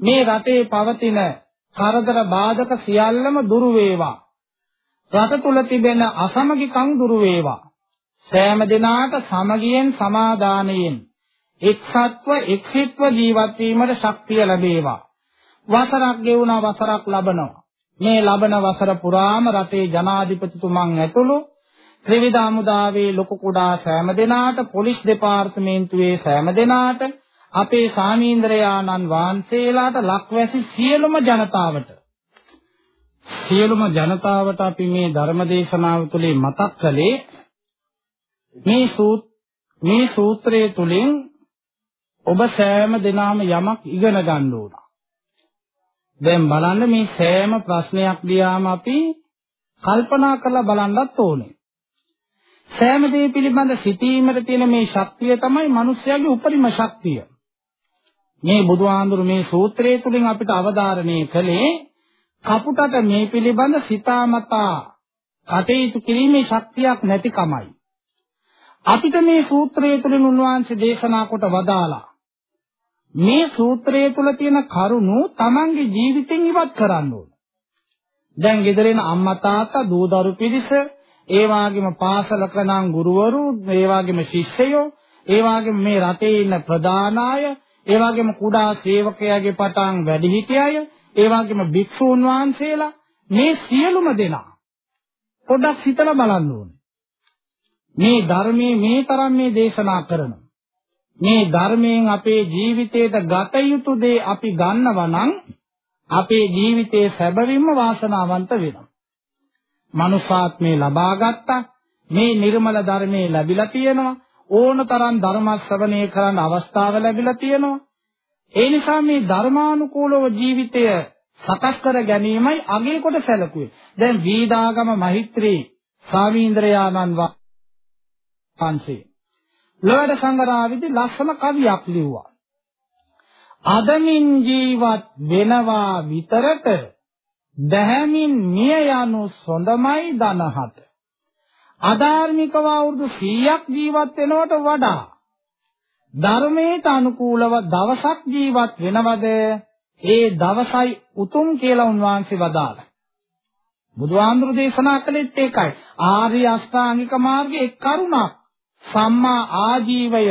මේ රටේ පවතින කරදර බාධක සියල්ලම දුරු වේවා. රට තුල තිබෙන අසමගිකම් දුරු වේවා. සෑම දිනාට සමගියෙන් සමාදානයෙන් එක්සත්ව එක්සිත්ව ජීවත් වීමට ශක්තිය ලැබේවා. වසරක් ගෙවුණා වසරක් ලබනවා. මේ ලබන වසර පුරාම රටේ ජනාධිපතිතුමන් ඇතුළු ත්‍රිවිධ හමුදාවේ ලොකු කුඩා සෑම දෙනාට පොලිස් දෙපාර්තමේන්තුවේ සෑම දෙනාට අපේ සාමීන්ද්‍රයාණන් වහන්සේලාට ලක්වැසි සියලුම ජනතාවට සියලුම ජනතාවට අපි මේ ධර්ම දේශනාව තුළින් මතක් කළේ මේ සූත් මේ සූත්‍රය තුළින් ඔබ සෑම දිනම යමක් ඉගෙන ගන්න ඕන. දැන් බලන්න මේ සෑම ප්‍රශ්නයක් දිහාම අපි කල්පනා කරලා බලන්නත් ඕනේ. සෑම දේ පිළිබඳ සිතීමට තියෙන මේ ශක්තිය තමයි මිනිස්යාගේ උපරිම ශක්තිය. මේ බුදුහාඳුරු මේ සූත්‍රය තුලින් අපිට අවධාරණය කළේ කපුටට මේ පිළිබඳ සිතාමතා කටයුතු කිරීමේ ශක්තියක් නැතිකමයි. අපිට මේ සූත්‍රය තුළින් උන්වහන්සේ දේශනා කොට වදාලා මේ සූත්‍රය තුල තියෙන කරුණු Tamange ජීවිතෙන් ඉවත් කරන්න ඕන. දැන් ගෙදරින් අම්මා තාත්තා දූ දරු පිරිස, ඒ වගේම පාසලක නම් ගුරුවරු, ඒ වගේම ශිෂ්‍යයෝ, ඒ වගේම මේ රටේ ඉන්න ප්‍රධාන අය, ඒ වගේම කුඩා සේවකයාගේ පටන් වැඩිහිටියය, ඒ වගේම භික්ෂූන් වහන්සේලා මේ සියලුම දෙනා පොඩ්ඩක් හිතලා බලන්න ඕනේ. මේ ධර්මයේ මේ තරම් මේ දේශනා කරන මේ ධර්මයෙන් අපේ ජීවිතයට ගත යුතු දේ අපි ගන්නවා නම් අපේ ජීවිතයේ සැබවින්ම වාසනාවන්ත වෙනවා. මනුෂ්‍යාත්මේ ලබා ගත්තා මේ නිර්මල ධර්මයේ ලැබිලා තියෙනවා ඕනතරම් ධර්ම ශ්‍රවණය කරන්න අවස්ථාව ලැබිලා තියෙනවා ඒ නිසා මේ ධර්මානුකූලව ජීවිතය සකස් කර ගැනීමයි අගේ කොට සැලකුවේ. දැන් වීදාගම මහිත්‍රී සාමීන්ද්‍රයාණන් වහන්සේ ලෝඩ සංගරාවිදි ලස්සන කවියක් ලිව්වා. අදමින් ජීවත් වෙනවා විතරට දැහැමින් මිය යනු සොඳමයි දනහත. අධාර්මිකව අවුරුදු 100ක් ජීවත් වෙනවට වඩා ධර්මයට අනුකූලව දවසක් ජීවත් වෙනවද ඒ දවසයි උතුම් කියලා උන්වහන්සේ වදාළා. බුදුහාමුදුරු දේශනා කළෙත් ඒකයි. ආර්ය අෂ්ටාංගික මාර්ගයේ එක් කරුණක් සම්මා ආජීවය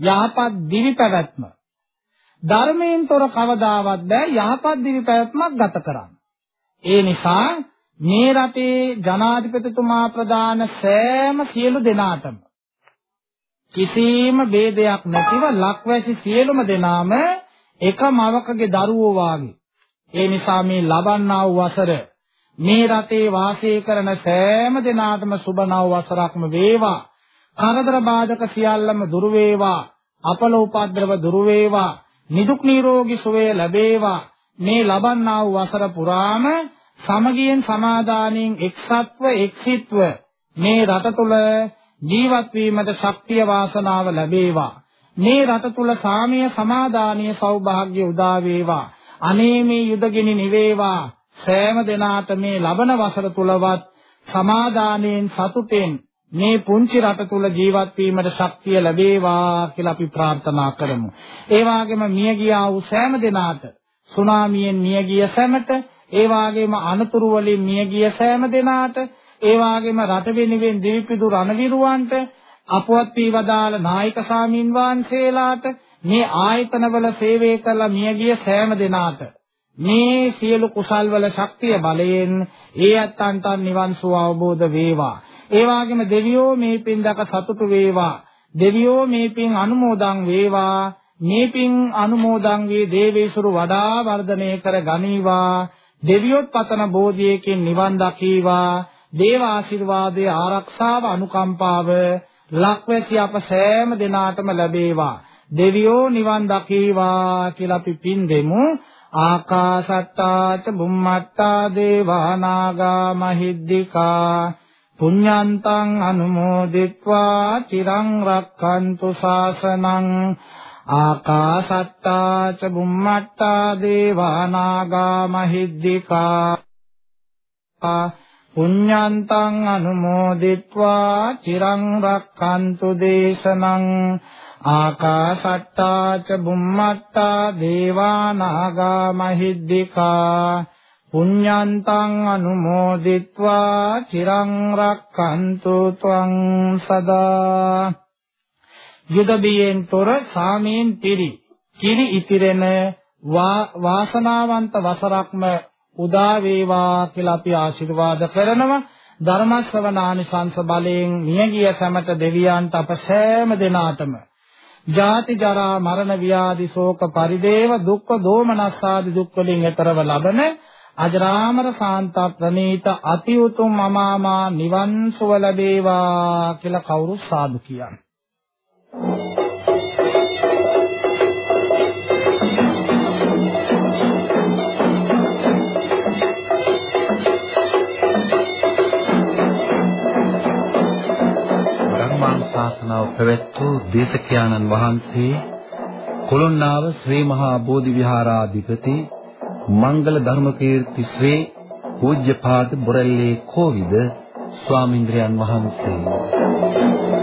යහපත් දිවි පැවැත්ම. ධර්මයෙන් තොර කවදාවත් බෑ යහපත් දිවි පැවැත්මක් ගත කරන්න. ඒ නිසා මේ රටේ ජනාධිපතිතුමා ප්‍රදාන සෑම සියලු දෙනාටම කිසිම ભેදයක් නැතිව ලක්වැසි සියලුම දෙනාම එකම අවකගේ දරුවෝ වාගේ. ඒ නිසා මේ ලබන්නා වූ වසර මේ රටේ වාසය කරන සෑම දෙනාටම සුබ නව වසරක්ම වේවා. කරදර බාධක සියල්ලම දුරු වේවා. අපල උපද්‍රව දුරු වේවා. නිදුක් නිරෝගී සුවය ලැබේවා. මේ ලබන්නා වූ වසර පුරාම සමගියෙන් සමාදානයෙන් එක්සත්ව එක්සිත්ව මේ රට තුල ජීවත් වීමට ශක්තිය වාසනාව ලැබේවා. මේ රට තුල සාමය සමාදානීය සෞභාග්‍ය උදා වේවා. අනේ මේ යුදගිනි නිවේවා. සෑම දිනාට මේ ලබන වසර තුලවත් සමාදානයෙන් සතුටෙන් මේ පුංචි රට තුල ජීවත් වීමට ශක්තිය ලැබේවා කියලා අපි ප්‍රාර්ථනා කරමු. ඒ වගේම මිය ගියා වූ සෑම දිනාට සුනාමියෙන් මිය ගිය සැමට ඒ වගේම අනතුරු වලින් මිය ගිය සෑම දිනාට ඒ වගේම රට වෙනුවෙන් දීපිදු රණවිරුවන්ට අපවත් වී වදාළ නායක සාමින් වහන්සේලාට මේ ආයතනවල සේවය කළ මියගිය සෑම දෙනාට මේ සියලු කුසල් වල ශක්තිය බලයෙන් ඒ අත්තන්ට නිවන් සුව අවබෝධ වේවා. ඒ වගේම දෙවියෝ මේ පින් දක සතුටු වේවා. දෙවියෝ මේ පින් අනුමෝදන් වේවා. මේ පින් අනුමෝදන් වී දේවේශුරු වඩා වර්ධනය කර ගනීවා. දෙවියොත්පතන බෝධියකින් නිවන් දකීවා දේව ආශිර්වාදයේ ආරක්ෂාව අනුකම්පාව ලක්වැසි අප සෑම දිනාටම ලැබේවා. දෙවියෝ නිවන් දකීවා කියලා අපි පින් දෙමු. ආකාසත්තාච බුම්මත්තා දේවා නාගා මහිද්దికා. පුඤ්ඤන්තං අනුමෝදිත්වා. චිරං රක්칸තු ශාසනං ආකාසත්තා ච බුම්මත්තා දේවා නාග මහිද්దికා පුඤ්ඤන්තං අනුමෝදිත්වා චිරං රක්칸තු දේශනං ආකාසට්ටා ච බුම්මත්තා දේවා නාග මහිද්దికා පුඤ්ඤන්තං අනුමෝදිත්වා චිරං රක්칸තු ත්වං සදා යුදබියෙන් තොර සාමීන් පිරි කිරි ඉතිරෙන වාසනාවන්ත වසරක්ම උදා වේවා කියලා අපි ආශිර්වාද කරනවා. ධර්ම ශ්‍රවණානිසංස බලයෙන් මියගිය සැමට දෙවියන්ට අප සෑම දිනාටම ජාති ජරා මරණ ව්‍යාධි ශෝක පරිදේව දුක්ඛ දෝමනස් ආදී දුක් වලින් එතරව ලබන අජරාමර සාන්ත ප්‍රණීත අති උතුම් අමාමා නිවන් සුව ලැබේවා කියලා කවුරු සාදු කියන්නේ ශාසනාව පැවැත් වූ දේශකයාණන් වහන්සේ කොළොන්නාව ශ්‍රී මහා බෝධි විහාරාධිපති මංගල ධර්මකීර්ති ශ්‍රී පූජ්‍යපාද බොරැල්ලේ කෝවිද ස්වාමින්ද්‍රයන් වහන්සේ